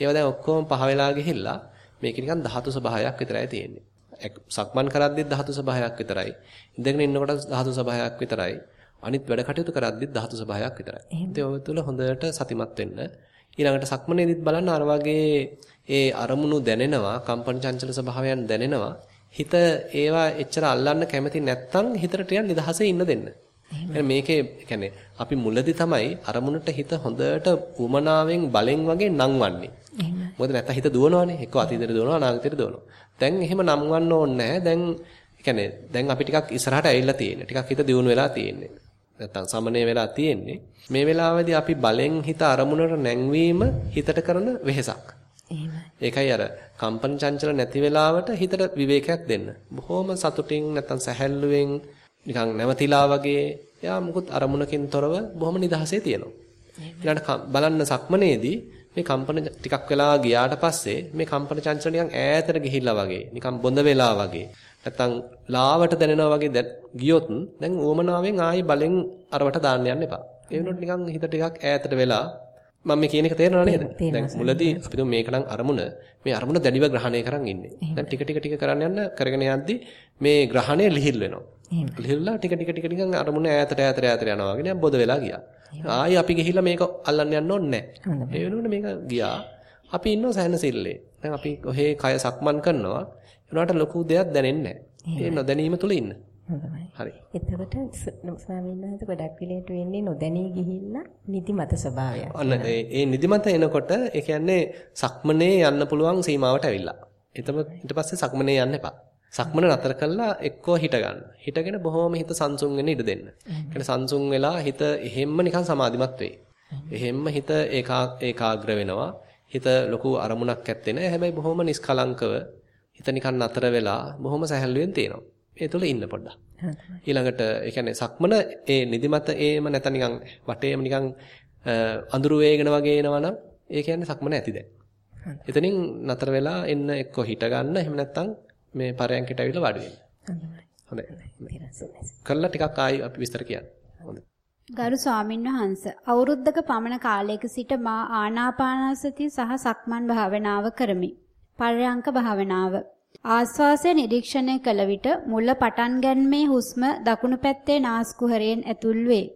ඒවා දැන් ඔක්කොම පහ වෙලා ගිහිල්ලා මේක නිකන් ධාතු ස්වභාවයක් විතරයි තියෙන්නේ. සක්මන් කරද්දිත් ධාතු ස්වභාවයක් විතරයි. ඉඳගෙන ඉන්නකොට ධාතු ස්වභාවයක් විතරයි. අනිත් වැඩ කටයුතු කරද්දිත් ධාතු ස්වභාවයක් විතරයි. ඉතින් ඔය තුල හොඳට සතිමත් වෙන්න. ඊළඟට සක්මනේදිත් බලන්න අර වගේ ඒ අරමුණු දැනෙනවා, කම්පන චංචල ස්වභාවයන් දැනෙනවා. හිත ඒවා එච්චර අල්ලන්න කැමති නැත්නම් හිතට ටිකක් නිදහසේ ඉන්න දෙන්න. මේකේ කියන්නේ අපි මුලදී තමයි අරමුණට හිත හොඳට උමනාවෙන් බලෙන් වගේ නංවන්නේ. මොකද නැත්නම් හිත දුවනවානේ. එක්ක අතීතයට දුවනවා අනාගතයට දුවනවා. දැන් එහෙම නම්වන්න ඕනේ නැහැ. දැන් කියන්නේ දැන් අපි ටිකක් ඉස්සරහට ඇවිල්ලා තියෙන්නේ. ටිකක් හිත දියුණු වෙලා තියෙන්නේ. නැත්නම් සමනය වෙලා තියෙන්නේ. මේ වෙලාවේදී අපි බලෙන් හිත අරමුණට නැංවීම හිතට කරන වෙහෙසක්. ඒකයි අර කම්පන චංචල නැති වෙලාවට හිතට විවේකයක් දෙන්න. බොහොම සතුටින් නැත්නම් සැහැල්ලුවෙන් නිකන් නැවතිලා වගේ එයා මුකුත් අරමුණකින් තොරව බොහොම නිදහසේ තියෙනවා. ඊළඟට බලන්න සක්මනේදී මේ කම්පන ටිකක් වෙලා ගියාට පස්සේ මේ කම්පන චංචල නිකන් ඈතට ගිහිල්ලා වගේ නිකන් බොඳ වෙලා වගේ නැත්තම් ලාවට දැනෙනවා වගේ ගියොත් දැන් උවමනාවෙන් ආයි බලෙන් අරවට දාන්න යන්න එපා. ඒ වෙනකොට නිකන් හිත ටිකක් ඈතට වෙලා මම මේ කියන එක තේරෙනව නේද? දැන් මුලදී අපි තුමු මේක නම් අරමුණ මේ අරමුණ දැඩිව ග්‍රහණය කරන් ඉන්නේ. දැන් ටික ටික ටික කරන්න යන්න කරගෙන යද්දි මේ ග්‍රහණය ලිහිල් වෙනවා. ලිහිල්ලා ටික ටික ටික ටික අරමුණ ඈතට ඈතට ඈතට යනවා වගේ නිකන් බොද වෙලා ගියා. ආයි අපි ගිහිල්ලා මේක අල්ලන්න යන්න ඕනේ නැහැ. ඒ වෙනකොට මේක ගියා. අපි ඉන්නවා සැහැණ සිල්ලේ. දැන් අපි ඔහේ කය සක්මන් කරනවා. ඒනකට ලොකු දෙයක් දැනෙන්නේ නැහැ. ඒ නොදැනීම තුල ඉන්න. හරි. එතකොට ස්වාමීන් වහන්සේ ගොඩක් විලේට වෙන්නේ නොදැනී ගිහිල්ලා නිදිමත ස්වභාවයක්. අන්න ඒ නිදිමත එනකොට ඒ කියන්නේ සක්මනේ යන්න පුළුවන් සීමාවට ඇවිල්ලා. එතම ඊට පස්සේ සක්මනේ යන්න එපා. සක්මන නතර කළා එක්කෝ හිට ගන්න. හිටගෙන බොහොම හිත සංසුන් වෙන්න ඉඩ දෙන්න. කියන්නේ සංසුන් වෙලා හිත එහෙම්ම නිකන් සමාධිමත් වෙයි. එහෙම්ම හිත ඒකාග්‍ර වෙනවා. හිත ලොකු අරමුණක් ඇත්තේ නැහැ. හැබැයි බොහොම නිස්කලංකව හිත නිකන් නතර වෙලා බොහොම සැහැල්ලුවෙන් තියෙනවා. ඒ තුල ඉන්න පොඩ්ඩක්. ඊළඟට ඒ කියන්නේ සක්මන ඒ නිදිමත ඒම නැත්නම් නිකන් වටේම නිකන් අඳුරු වේගන වගේ එනවනම් ඒ කියන්නේ සක්මන ඇති දැන්. එතනින් නතර වෙලා එන්න එක්ක හිට ගන්න එහෙම නැත්නම් මේ පරයන්කට ඇවිල්ලා වාඩි වෙන්න. හොඳයි. කළා ටිකක් ආයි අපි විස්තර කියන්න. හොඳයි. ගරු ස්වාමින් වහන්සේ අවුරුද්දක පමණ කාලයක සිට මා ආනාපානසති සහ සක්මන් භාවනාව කරමි. පර්යංක භාවනාව ආස්වාසය නිරීක්ෂණය කළ විට මුල පටන් ගැනීමේ හුස්ම දකුණු පැත්තේ නාස්කුහරයෙන් ඇතුල් වේ.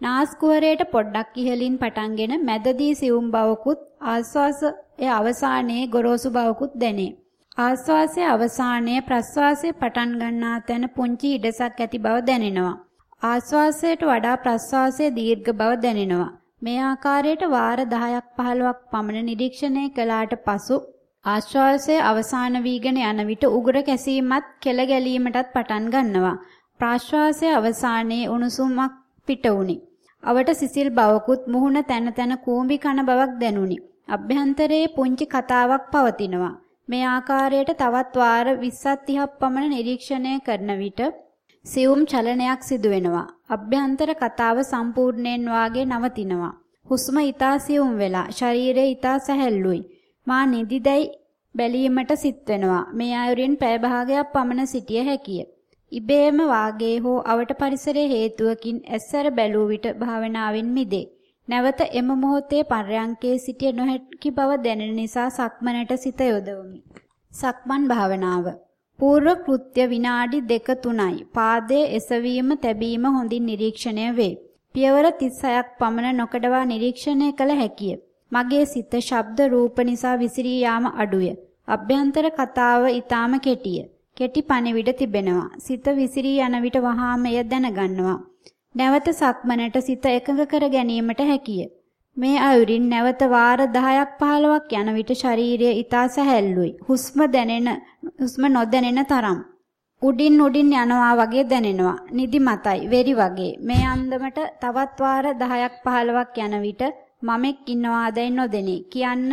නාස්කුහරයට පොඩ්ඩක් ඉහළින් පටන්ගෙන මැදදී සියුම් බවකුත් ආස්වාසයේ අවසානයේ ගොරෝසු බවකුත් දැනේ. ආස්වාසයේ අවසානයේ ප්‍රස්වාසයේ පටන් ගන්නා තැන පුංචි ඉඩසක් ඇති බව දැනෙනවා. ආස්වාසයට වඩා ප්‍රස්වාසයේ දීර්ඝ බව දැනෙනවා. මේ ආකාරයට වාර 10ක් 15ක් පමණ නිරීක්ෂණය කළාට පසු ආශ්වාසය අවසාන වීගෙන යන විට උගුර කැසීමත් කෙල ගැලීමටත් පටන් ගන්නවා. ප්‍රාශ්වාසය අවසානයේ උණුසුමක් පිට වුනි. අවට සිසිල් බවකුත් මුහුණ තන තන කූඹි කන බවක් දැනුනි. අභ්‍යන්තරයේ පුංචි කතාවක් පවතිනවා. මේ ආකාරයට තවත් වාර 20ක් 30ක් පමණ නිරීක්ෂණය කරන විට සියුම් චලනයක් සිදුවෙනවා. අභ්‍යන්තර කතාව සම්පූර්ණයෙන් වාගේ නවතිනවා. හුස්ම ඊතා සියුම් වෙලා ශරීරය ඊතා සැහැල්ලුයි. මා නිදිදැයි බැලීමට සිත් වෙනවා. මේ අයුරින් පැය භාගයක් පමණ සිටිය හැකිය. ඉබේම වාගේ හෝ අවට පරිසරයේ හේතුවකින් ඇස්සර බැලූ විට භාවනාවෙන් මිදේ. නැවත එම මොහොතේ පර්යංකේ සිටිය නොහැකි බව දැනෙන නිසා සක්මනට සිත යොදවමි. සක්මන් භාවනාව පූර්ව කෘත්‍ය විනාඩි 2 3යි. පාදයේ එසවීම තැබීම හොඳින් නිරීක්ෂණය වේ. පියවර 36ක් පමණ නොකඩවා නිරීක්ෂණය කළ හැකිය. මගේ සිත ශබ්ද රූප නිසා විසිරී යාම අඩුය. අභ්‍යන්තර කතාව ඊටාම කෙටිය. කෙටි පණිවිඩ තිබෙනවා. සිත විසිරී යන විට වහාම එය දැනගන්නවා. නැවත සක්මනට සිත එකඟ කර ගැනීමට හැකිය. මේ අයුරින් නැවත වාර 10ක් 15ක් යන විට ශරීරය ඊතා සැහැල්ලුයි. හුස්ම දැනෙන හුස්ම නොදැනෙන තරම්. උඩින් උඩින් යනවා වගේ දැනෙනවා. නිදිමතයි, වෙරි වගේ. මේ අන්දමට තවත් වාර 10ක් 15ක් යන විට මමෙක් ඉන්නවාදයි නොදෙනි. කියන්න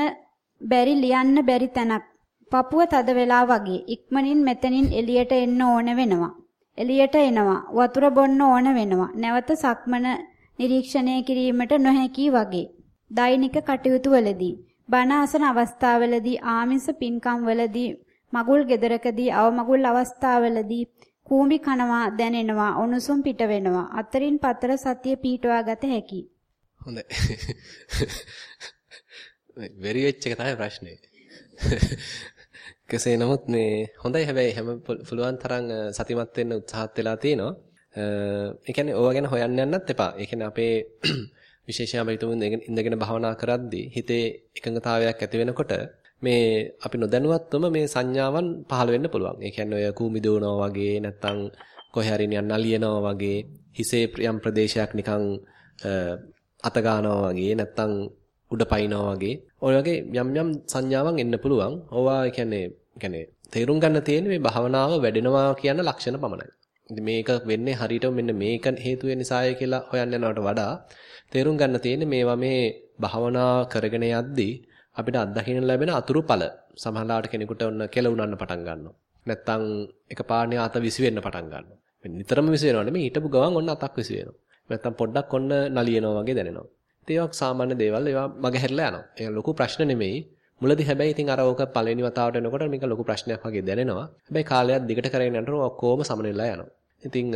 බැරි ලියන්න බැරි තැනක්. පපුව තද වෙලා වගේ. ඉක්මනින් මෙතනින් එළියට එන්න ඕන වෙනවා. එළියට එනවා. වතුර බොන්න ඕන වෙනවා. නැවත සක්මන නිරීක්ෂණය කිරීමට නොහැකි වගේ. දෛනික කටයුතු වලදී බණ අසන අවස්ථාවලදී ආමිස පින්කම් වලදී මගුල් ගෙදරකදී අවමගුල් අවස්ථාවලදී කූඹි කනවා දැනෙනවා උණුසුම් පිට වෙනවා අතරින් පතර සතිය පීටවා ගත හැකියි හොඳයි (laughs) වෙරි වෙච්ච එක තමයි ප්‍රශ්නේ (laughs) කෙසේ නමුත් මේ හොඳයි හැබැයි හැම පුළුවන් තරම් සතිමත් වෙන්න උත්සාහත් වෙලා තිනවා ඒ කියන්නේ ඕවා ගැන හොයන්න යන්නත් එපා. ඒ කියන්නේ අපේ (clears throat) විශේෂයෙන්ම අපි තුමුන් ඉඳගෙන භවනා කරද්දී හිතේ එකඟතාවයක් ඇති වෙනකොට මේ අපි නොදැනුවත්වම මේ සංඥාවන් පහළ වෙන්න පුළුවන්. ඒ කියන්නේ ඔය කූමි දෝනවා වගේ නැත්තම් කොහේ හරි නිකන් නලියනවා වගේ හිසේ යම් ප්‍රදේශයක් නිකන් අත ගන්නවා වගේ නැත්තම් උඩ පයින්නවා වගේ ඔය වගේ යම් යම් සංඥාවන් එන්න පුළුවන්. ඕවා ඒ කියන්නේ කියන්නේ තේරුම් ගන්න තියෙන්නේ මේ භාවනාව වැඩෙනවා කියන ලක්ෂණ පමණයි. ඉතින් මේක වෙන්නේ හරියටම මෙන්න මේක හේතු වෙන නිසාය කියලා හොයන්න යනවට වඩා තේරුම් ගන්න තියෙන්නේ මේවා මේ භාවනා කරගෙන යද්දී අපිට අත්දකින්න ලැබෙන අතුරු ඵල සමහරවිට කෙනෙකුට ඔන්න කෙලුණන්න පටන් ගන්නවා. නැත්තම් එකපාරණිය අත විසි වෙන්න පටන් ගන්නවා. නිතරම විසි වෙනව නෙමෙයි හිටපු ගමන් ඔන්න අතක් විසි වෙනවා. නැත්තම් පොඩ්ඩක් ඔන්න නලියනවා වගේ දැනෙනවා. ඒවා සාමාන්‍ය දේවල් ඒවා මගහැරලා යනවා. ඒක ලොකු ප්‍රශ්න නෙමෙයි. මුලදී හැබැයි ඉතින් අර ඕක පළවෙනි වතාවට එනකොට මේක ලොකු ප්‍රශ්නයක් වගේ දැනෙනවා. හැබැයි කාලයක් දිගට කරගෙන යනකොට ඔක්කොම සමනෙලා යනවා. ඉතින්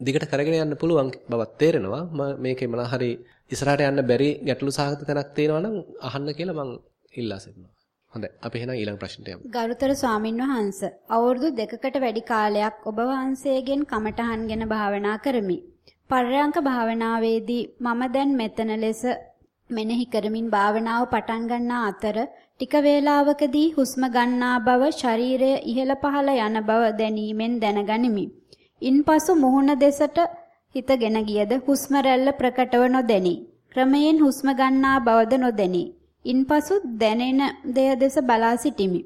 දිගට කරගෙන යන්න පුළුවන් බවක් තේරෙනවා. මේකේ මොනවා හරි ඉස්සරහට යන්න බැරි ගැටලු සහගත තැනක් තියෙනවා නම් අහන්න කියලා මම ඉල්ලා සිටිනවා. හොඳයි. අපි එහෙනම් ඊළඟ ප්‍රශ්නට යමු. ගරුතර ස්වාමින් වහන්සේ අවුරුදු දෙකකට වැඩි කාලයක් ඔබ වහන්සේගෙන් කමඨහන් ගැන භාවනා කරමි. පර්යංක භාවනාවේදී මම දැන් මෙතන ලෙස මෙනෙහි කරමින් භාවනාව පටන් ගන්නා අතර ටික වේලාවකදී හුස්ම ගන්නා බව ශරීරය ඉහළ පහළ යන බව දැනීමෙන් දැනගනිමි. ඉන්පසු මුහුණ දෙසට හිතගෙන ගියද හුස්ම රැල්ල ප්‍රකටව නොදැනි. ක්‍රමයෙන් හුස්ම ගන්නා බවද නොදැනි. ඉන්පසු දැනෙන දෙය දෙස බලා සිටිමි.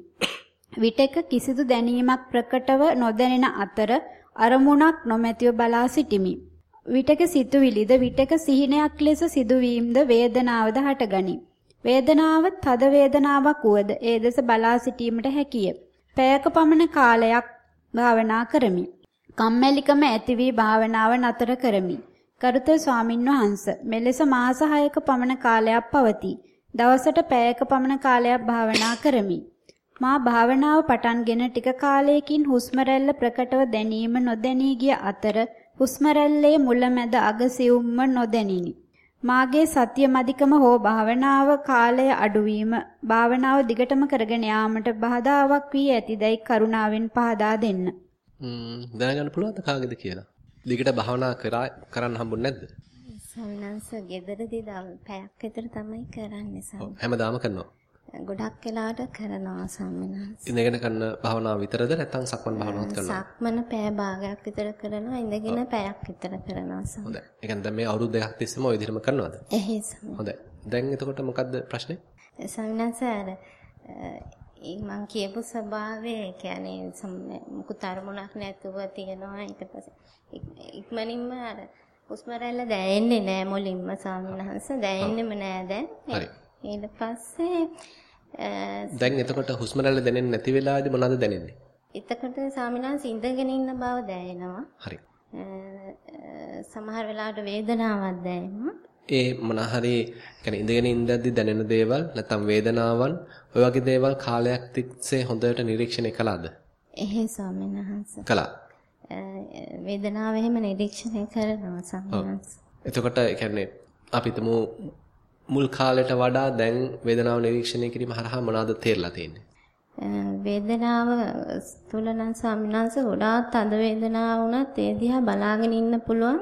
විටක කිසිදු දැනීමක් ප්‍රකටව නොදැනෙන අතර අරමුණක් නොමැතිව බලා සිටිමි. විටක සිතුවිලිද විටක සිහිනයක් ලෙස සිදුවීමද වේදනාවද හටගනී. වේදනාව තද වේදනාවක් වුවද ඒ දෙස බලා සිටීමට හැකිය. පැයක පමණ කාලයක් භාවනා කරමි. කම්මැලිකම ඇති වී භාවනාව නතර කරමි. කරුතර ස්වාමින් වහන්සේ මෙලෙස මාස 6ක පමණ කාලයක් පවතී. දවසට පැයක පමණ කාලයක් භාවනා කරමි. මා භාවනාව පටන්ගෙන ටික කාලයකින් හුස්ම රැල්ල ප්‍රකටව දැනීම නොදැනී ගිය අතර හුස්ම රැල්ලේ මුලැමැද අග සියුම්ම නොදැනිනි. මාගේ සතිය මදිකම හෝ භාවනාව කාලය අඩුවීම භාවනාව දිගටම කරගෙන යාමට බාධාවක් වී ඇතිදයි කරුණාවෙන් පහදා දෙන්න. දැනගන්න පුළුවන්ද කාගේද කියලා? දිගට භාවනා කරන්න හම්බුනේ නැද්ද? සවිනාංශ ගෙදරදී පැයක් විතර තමයි කරන්නේ සම්. හැමදාම කරනවා. ගොඩක් වෙලාවට කරනවා සම්මනාංශ. ඉඳගෙන කරන භාවනාව විතරද නැත්නම් සක්මන් භාවනාවත් කරනවා? සක්මන පැය භාගයක් විතර කරනවා ඉඳගෙන පැයක් විතර කරනවා සම්. හොඳයි. ඒ කියන්නේ දැන් මේ අවුරුදු දෙකක් තිස්සේම ওই විදිහටම කරනවද? එහේ සම්. හොඳයි. දැන් එතකොට මොකද්ද ප්‍රශ්නේ? සවිනාංශ අර මං කියපු ස්වභාවය කියන්නේ මුකුත් අරමුණක් නැතුව තියෙනවා ඊට පස්සේ ඉක්මනින්ම අර හුස්ම රැල්ල දැනෙන්නේ නෑ මුලින්ම ස්වාමීන් දැනෙන්නෙම නෑ දැන් හරි ඊට පස්සේ දැන් එතකොට හුස්ම රැල්ල දැනෙන්නේ නැති වෙලාවේදී මොනවද දැනෙන්නේ එතකොට ස්වාමිනාස් ඉඳගෙන ඉන්න බව දැනෙනවා. හරි. සමහර වෙලාවට වේදනාවක් දැනෙනවා. ඒ මොන හරි يعني ඉඳගෙන ඉඳද්දි දැනෙන දේවල් නැත්නම් වේදනාවන් ඔය වගේ දේවල් කාලයක් තිස්සේ හොඳට නිරීක්ෂණය කළාද? එහෙයි ස්වාමීන් වහන්සේ. කළා. වේදනාව එහෙම නිරීක්ෂණය කරනවා ස්වාමීන් එතකොට يعني අපි හිතමු මුල් කාලයට වඩා දැන් වේදනාව නිරීක්ෂණය කිරීම හරහා මොනවද තේරලා තියෙන්නේ? වේදනාව තුල නම් වහන්සේ ගොඩාක් තද වේදනාව වුණත් ඒ දිහා බලාගෙන ඉන්න පුළුවන්.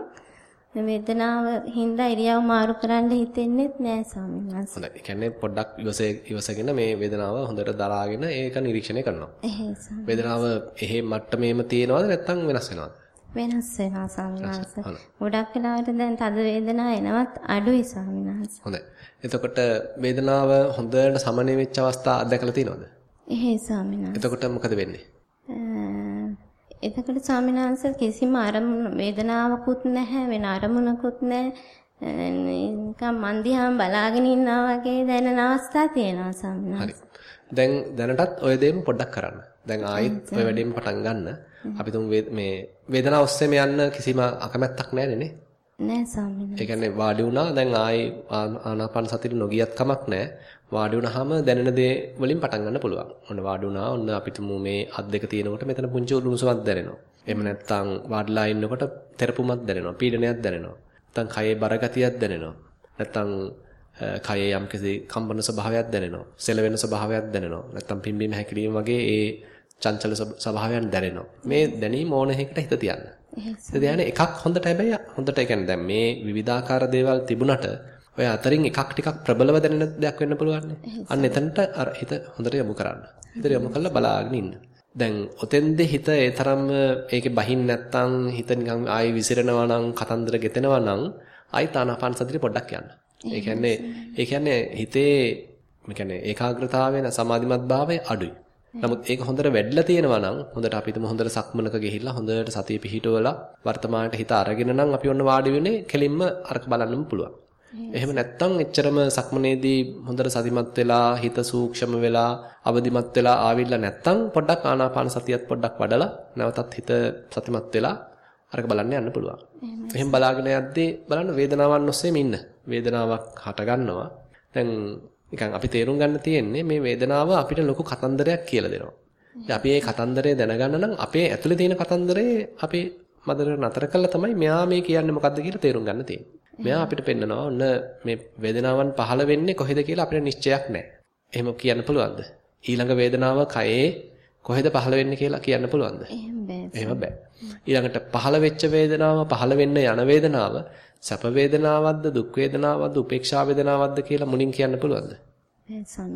වේදනාව හින්දා ඉරියව් මාරු කරන්න හිතෙන්නේත් නෑ ස්වාමීන් වහන්සේ. හොඳයි. ඒ කියන්නේ පොඩ්ඩක් ඉවසේ ඉවසගෙන මේ වේදනාව හොඳට දරාගෙන ඒක නිරීක්ෂණය කරනවා. එහෙයි ස්වාමීන් වේදනාව එහෙ මට්ටමේම තියෙනවද නැත්නම් වෙනස් වෙනවද? වෙනස් වෙනවා ස්වාමීන් වහන්සේ. ගොඩක් වෙලාවට දැන් තද වේදනාව එනවත් අඩුයි ස්වාමීන් වහන්සේ. හොඳයි. එතකොට වේදනාව හොඳට සමනය වෙච්ච අවස්ථා අත්දැකලා තියෙනවද? එහෙයි ස්වාමීන් වහන්සේ. එතකොට මොකද වෙන්නේ? එතකොට ස්වාමීන් වහන්සේ කිසිම අරමුණ වේදනාවකුත් නැහැ වෙන අරමුණකුත් නැහැ නිකන් මන් දිහාම බලාගෙන ඉන්නා වගේ දැනෙන අවස්ථා තියෙනවා ස්වාමීන් හරි. දැන් දැනටත් ඔය දේම පොඩ්ඩක් කරන්න. දැන් ආයෙත් ඔය වැඩේම පටන් ගන්න. අපි තුමු මේ වේදනාව ඔස්සේම යන්න කිසිම අකමැත්තක් නැහැ නේ. නෑ ස්වාමීන්. ඒ කියන්නේ වාඩි වුණා දැන් ආයේ ආනාපාන සතියට නොගියත් කමක් නැහැ. වාඩි වුණාම දැනෙන දේ වලින් පටන් ගන්න පුළුවන්. ඔන්න වාඩි වුණා. ඔන්න අපිට මේ අත් දෙක තියෙනකොට මෙතන පුංචි උණුසුමක් දැනෙනවා. එහෙම නැත්නම් වාඩිලා ඉන්නකොට තෙරපුමක් දැනෙනවා. පීඩනයක් දැනෙනවා. නැත්නම් කයේ බර ගතියක් දැනෙනවා. නැත්නම් කයේ යම්කිසි කම්පන ස්වභාවයක් දැනෙනවා. සෙලවෙන ස්වභාවයක් දැනෙනවා. නැත්නම් පිම්බීම හැකිලිම වගේ ඒ චංචල ස්වභාවයන් දැනෙනවා. මේ දැනීම ඕනෙකට හිත තියන්න. හිත තියන්න එකක් හොඳට හැබැයි හොඳට ඒ කියන්නේ දැන් මේ විවිධාකාර දේවල් තිබුණට ඔය අතරින් එකක් ටිකක් ප්‍රබලව දැනෙන දෙයක් වෙන්න පුළුවන් අන්න එතනට අර හිත හොඳට යොමු කරන්න. හිත යොමු කරලා බලාගෙන ඉන්න. දැන් ඔතෙන්ද හිත ඒ තරම්ම ඒකේ බහින් නැත්තම් හිත නිකන් ආයි විසිරෙනවා නම් කතන්දර ගෙතෙනවා නම් ආයි තානාපාන සතිය පොඩ්ඩක් යන්න. ඒ කියන්නේ ඒ කියන්නේ හිතේ මේ කියන්නේ ඒකාග්‍රතාවය සමාධිමත් භාවය අඩුයි. නමුත් ඒක හොඳට වැඩිලා තියෙනවා නම් හොඳට අපිටම හොඳට සක්මනක ගිහිල්ලා හොඳට සතිය පිහිටවලා වර්තමානට හිත අරගෙන නම් අපි ඔන්න වාඩි වෙන්නේ කෙලින්ම අරක බලන්නම පුළුවන්. එහෙම නැත්තම් එච්චරම සක්මනේදී හොඳට සතිමත් වෙලා හිත සූක්ෂම වෙලා අවදිමත් වෙලා ආවිල්ලා නැත්තම් පොඩ්ඩක් ආනාපාන සතියත් පොඩ්ඩක් වඩලා නැවතත් හිත සතිමත් වෙලා අරක බලන්න යන්න පුළුවන්. එහෙම බලාගෙන යද්දී බලන්න වේදනාවන් ඔස්සේම ඉන්න. වේදනාවක් හට ගන්නවා. දැන් නිකන් අපි තේරුම් ගන්න තියෙන්නේ මේ වේදනාව අපිට ලොකු කතන්දරයක් කියලා දෙනවා. අපි මේ කතන්දරය දැනගන්න නම් අපේ ඇතුලේ තියෙන කතන්දරේ අපි මදර නතර කළා තමයි මෙයා මේ කියන්නේ මොකද්ද කියලා තේරුම් ගන්න තියෙන්නේ. මෙයා අපිට පෙන්නනවා ඔන්න මේ වේදනාවන් පහළ වෙන්නේ කොහෙද කියලා අපිට නිශ්චයක් නැහැ. එහෙම කියන්න පුළුවන්ද? ඊළඟ වේදනාව කයේ කොහෙද පහළ වෙන්නේ කියලා කියන්න පුළුවන්ද? එහෙම බෑ. ඊළඟට පහළ වෙච්ච වේදනාව පහළ වෙන්න යන වේදනාව සැප වේදනාවක්ද දුක් වේදනාවක්ද උපේක්ෂා වේදනාවක්ද කියලා මුලින් කියන්න පුළුවන්ද?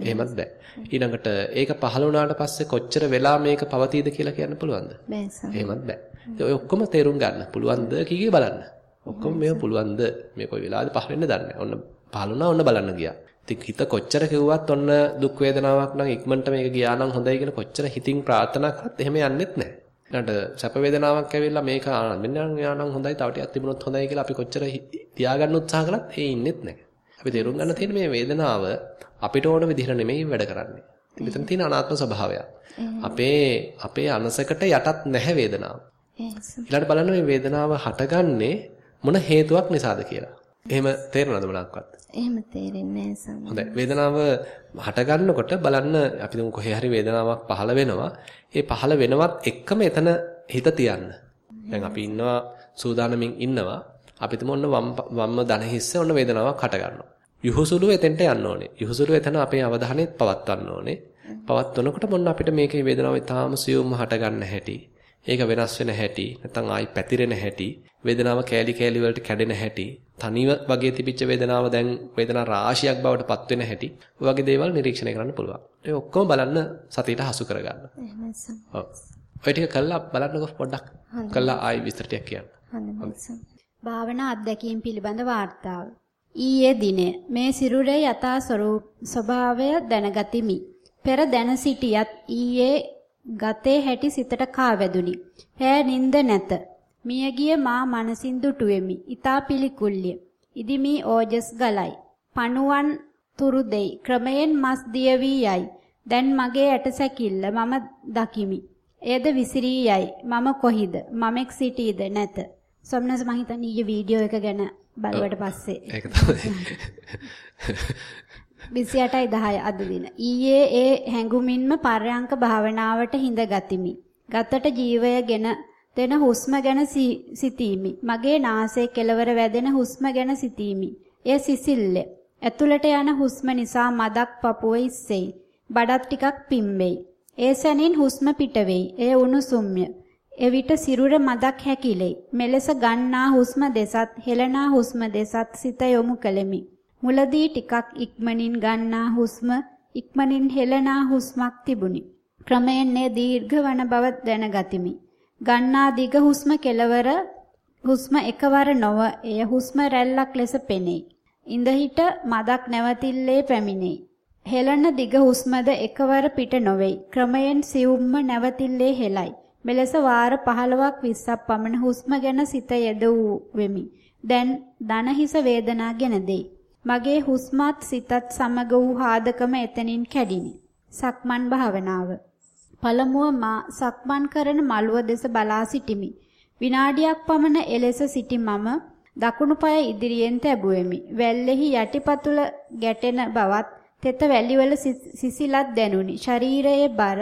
එහෙමත් බෑ. ඊළඟට ඒක පහළ වුණාට පස්සේ කොච්චර වෙලා මේක පවතීද කියලා කියන්න පුළුවන්ද? එහෙමත් බෑ. ඔය ඔක්කොම තේරුම් ගන්න. පුළුවන්ද කීකේ බලන්න. ඔක්කොම මේව පුළුවන්ද? මේ කොයි වෙලාවද පහළ වෙන්න දන්නේ. ඔන්න පහළ වුණා ඔන්න බලන්න ගියා. ඉතින් හිත කොච්චර කිව්වත් ඔන්න දුක් වේදනාවක් නම් ඉක්මනට මේක ගියා නම් හොඳයි කියලා කොච්චර හිතින් ප්‍රාර්ථනා කරත් එහෙම යන්නෙත් නැහැ. ඊළඟට සැප වේදනාවක් ඇවිල්ලා මේක මෙන්න යානම් හොඳයි තව ටිකක් තිබුණොත් හොඳයි කියලා අපි කොච්චර තියාගන්න උත්සාහ කළත් ඒ ඉන්නෙත් නැහැ. අපි තේරුම් ගන්න තියෙන මේ වේදනාව අපිට ඕන විදිහට නෙමෙයි වැඩ කරන්නේ. මෙතන තියෙන අනාත්ම ස්වභාවය. අපේ අපේ අනසකට යටත් නැහැ වේදනාව. ඊළඟට බලන්න මේ වේදනාව හටගන්නේ මොන හේතුවක් නිසාද කියලා. එහෙම තේරෙනවද මොනක්වත්? එහෙම තේරෙන්නේ නැහැ සම. හොඳයි. වේදනාව හට ගන්නකොට බලන්න අපි තුමු කොහේ හරි වේදනාවක් පහළ වෙනවා. ඒ පහළ වෙනවත් එක්කම එතන හිත තියන්න. දැන් අපි ඉන්නවා සූදානමින් ඉන්නවා. අපි තුමු ඔන්න වම්ම දන හිස්සේ ඔන්න වේදනාවක් හට ගන්නවා. යහුසුළු එතෙන්ට යන්න ඕනේ. යහුසුළු එතන අපේ අවධානයත් පවත්වන්න ඕනේ. පවත්වනකොට මොන්න අපිට මේකේ වේදනාව ඉතාම සියුම්ම හට ගන්න හැටි. ඒක වෙනස් වෙන හැටි, නැත්නම් ආයි පැතිරෙන හැටි, වේදනාව කෑලි කෑලි වලට කැඩෙන හැටි, තනිව වගේ තිබිච්ච වේදනාව දැන් වේදනා රාශියක් බවට පත් වෙන හැටි වගේ දේවල් නිරීක්ෂණය කරන්න පුළුවන්. ඒ ඔක්කොම බලන්න සතියට හසු කරගන්න. එහෙමයි. ඔව්. ඔය ටික කළා බලන්නකො පොඩ්ඩක්. කළා ආයි විස්තර ටිකක් කියන්න. හොඳයි. භාවනා අත්දැකීම් පිළිබඳ වාර්තාව. ඊයේ දිනේ මේ සිරුරේ යථා ස්වභාවය දැනගතිමි. පෙර දැන සිටියත් ඊයේ ගතේ හැටි සිතට කා වැදුනි. පෑ නිින්ද නැත. මියගිය මා මනසින් දුටුවෙමි. ඊතා පිළිකුල්ය. ඉදිමි ඕජස් ගලයි. පණුවන් තුරු දෙයි. ක්‍රමයෙන් මස් දිය වී යයි. දැන් මගේ ඇටසැකිල්ල මම දකිමි. එයද විසිරී යයි. මම කොහිද? මමෙක් සිටීද නැත. සොම්නස් මං හිතන්නේ ඊයේ වීඩියෝ එක ගැන බලුවට පස්සේ. ඒක තමයි. 28යි 10 අද දින. ඊයේ ඒ හැඟුමින්ම පර්යංක භාවනාවට හිඳ ගතිමි. ගතට ජීවයගෙන දෙන හුස්ම ගැන සිතීමි. මගේ නාසයේ කෙළවර වැදෙන හුස්ම ගැන සිතීමි. එය සිසිල්ල. ඇතුළට යන හුස්ම නිසා මදක් පපුව ඉස්සෙයි. බඩත් ටිකක් පිම්බෙයි. ඒ සැනින් හුස්ම පිටවෙයි. එය උණුසුම්ය. එවිට සිරුර මදක් හැකිලෙයි. මෙලෙස ගන්නා හුස්ම දෙසත් හෙළනා හුස්ම දෙසත් සිත යොමු කළෙමි. මුලදී ටිකක් ඉක්මනින් ගන්නා හුස්ම ඉක්මනින් හෙළනා හුස්මක් තිබුණි. ක්‍රමයෙන් එය දීර්ඝ වන බව දැනගතිමි. ගන්නා දිග හුස්ම කෙලවර හුස්ම එකවර නොව එය හුස්ම රැල්ලක් ලෙස පෙනෙයි. ඉඳහිට මදක් නැවතිල්ලේ පැමිණෙයි. හෙළන දිග හුස්මද එකවර පිට නොවේයි. ක්‍රමයෙන් සියුම්ම නැවතිල්ලේ හෙලයි. මෙලෙස වාර 15ක් 20ක් පමණ හුස්ම ගැන සිත යෙදවූ වෙමි. දැන් දන හිස වේදනා ගැන දෙයි. මගේ හුස්මත් සිතත් සමග වූ ආදකම එතනින් කැඩිනි. සක්මන් භාවනාව. පළමුව මා සක්මන් කරන මළුව දෙස බලා සිටිමි. විනාඩියක් පමණ එලෙස සිටි මම දකුණු පාය ඉදිරියෙන් තැබුවෙමි. වැල්ලෙහි යටිපතුල ගැටෙන බවත් තෙත වැලිවල සිසිලත් දැනුනි. ශරීරයේ බර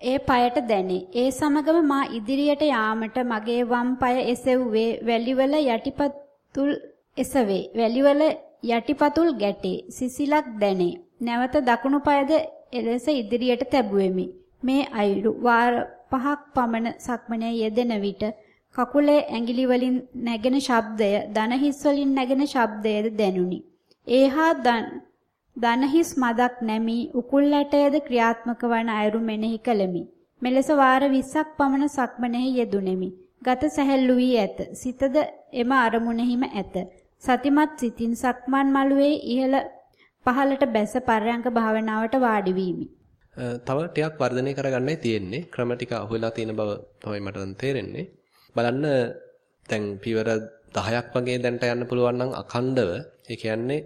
ඒ পায়ට දැනේ. ඒ සමගම මා ඉදිරියට යාමට මගේ වම් පාය එසෙව්වේ වැලිවල යටිපතුල් එසවේ. වැලිවල යටිපතුල් ගැටේ. සිසිලක් දැනේ. නැවත දකුණු පායද එලෙස ඉදිරියට තැබුවෙමි. මේ අයුරු වාර පහක් පමණ සක්මනේ යෙදෙන විට කකුලේ ඇඟිලි වලින් නැගෙන ශබ්දය, දන හිස් වලින් නැගෙන ශබ්දයද දැනුනි. ඒහා දනහිස් මදක් නැමි උකුල් ඇටයද ක්‍රියාත්මක වන අයුරු මෙනෙහි කළෙමි. මෙලෙස වාර 20ක් පමණ සක්මනෙහි යෙදුණෙමි. ගත සැහැල්ලු වී ඇත. සිතද එම අරමුණෙහිම ඇත. සතිමත් සිතින් සක්මන් මළුවේ ඉහළ පහළට බැස පර්යංක භාවනාවට වාඩි වීමි. තව ටිකක් වර්ධනය කරගන්නයි තියෙන්නේ. ක්‍රම ටික අහුවෙලා තියෙන බව තමයි මට දැන් තේරෙන්නේ. බලන්න දැන් පියවර 10ක් වගේ දැන්ට යන්න පුළුවන් නම් අඛණ්ඩව ඒ කියන්නේ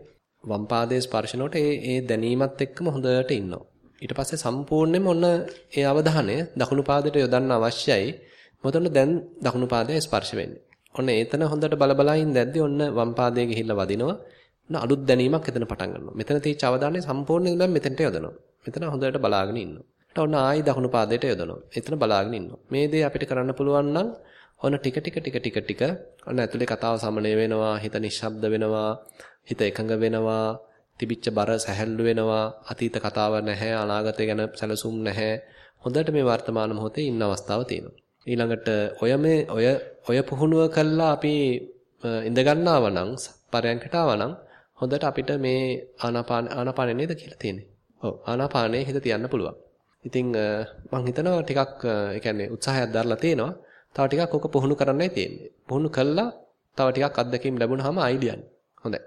වම් පාදයේ ස්පර්ශනකොට ඒ ඒ දැනීමත් එක්කම හොඳට ඉන්නවා. ඊට පස්සේ සම්පූර්ණයෙන්ම ඔන්න ඒ අවධානය දකුණු පාදයට යොදන්න අවශ්‍යයි. මොකද දැන් දකුණු පාදයේ ස්පර්ශ වෙන්නේ. ඔන්න ඒතන හොඳට බලබලා ඉඳද්දී ඔන්න වම් පාදයේ ගිහිල්ලා වදිනවා. ඔන්න අලුත් දැනීමක් එතන පටන් ගන්නවා. මෙතන තියෙච්ච අවධානය සම්පූර්ණයෙන් දැන් මෙතෙන්ට යොදනවා. මෙතන හොඳට බලාගෙන ඉන්නවා. ඊට ඔන්න ආයි දකුණු පාදයට යොදනවා. එතන බලාගෙන ඉන්නවා. මේ දේ අපිට කරන්න පුළුවන් නම් ඔන්න ටික ටික ටික ටික ටික ඔන්න ඇතුලේ කතාව සමනය වෙනවා, හිත නිශ්ශබ්ද වෙනවා, හිත එකඟ වෙනවා, තිබිච්ච බර සැහැල්ලු වෙනවා, අතීත කතාව නැහැ, අනාගතය ගැන සැලසුම් නැහැ. හොඳට මේ වර්තමාන මොහොතේ ඉන්න අවස්ථාව තියෙනවා. ඊළඟට ඔය මේ ඔය ඔය පුහුණුව කළා අපි ඉඳ ගන්නව නම් පරයන්කට ආවනම් හොඳට අපිට මේ ආනාපාන ආනාපාන නේද කියලා තියෙන්නේ. ඔව් ආනාපානයේ හිත තියන්න පුළුවන්. ඉතින් මම හිතනවා ටිකක් ඒ කියන්නේ උත්සාහයක් දරලා තියෙනවා. තව ටිකක් ඔක පුහුණු කරන්නයි තියෙන්නේ. පුහුණු කළා තව ටිකක් අත්දැකීම් ලැබුණාම අයිඩියන්. හොඳයි.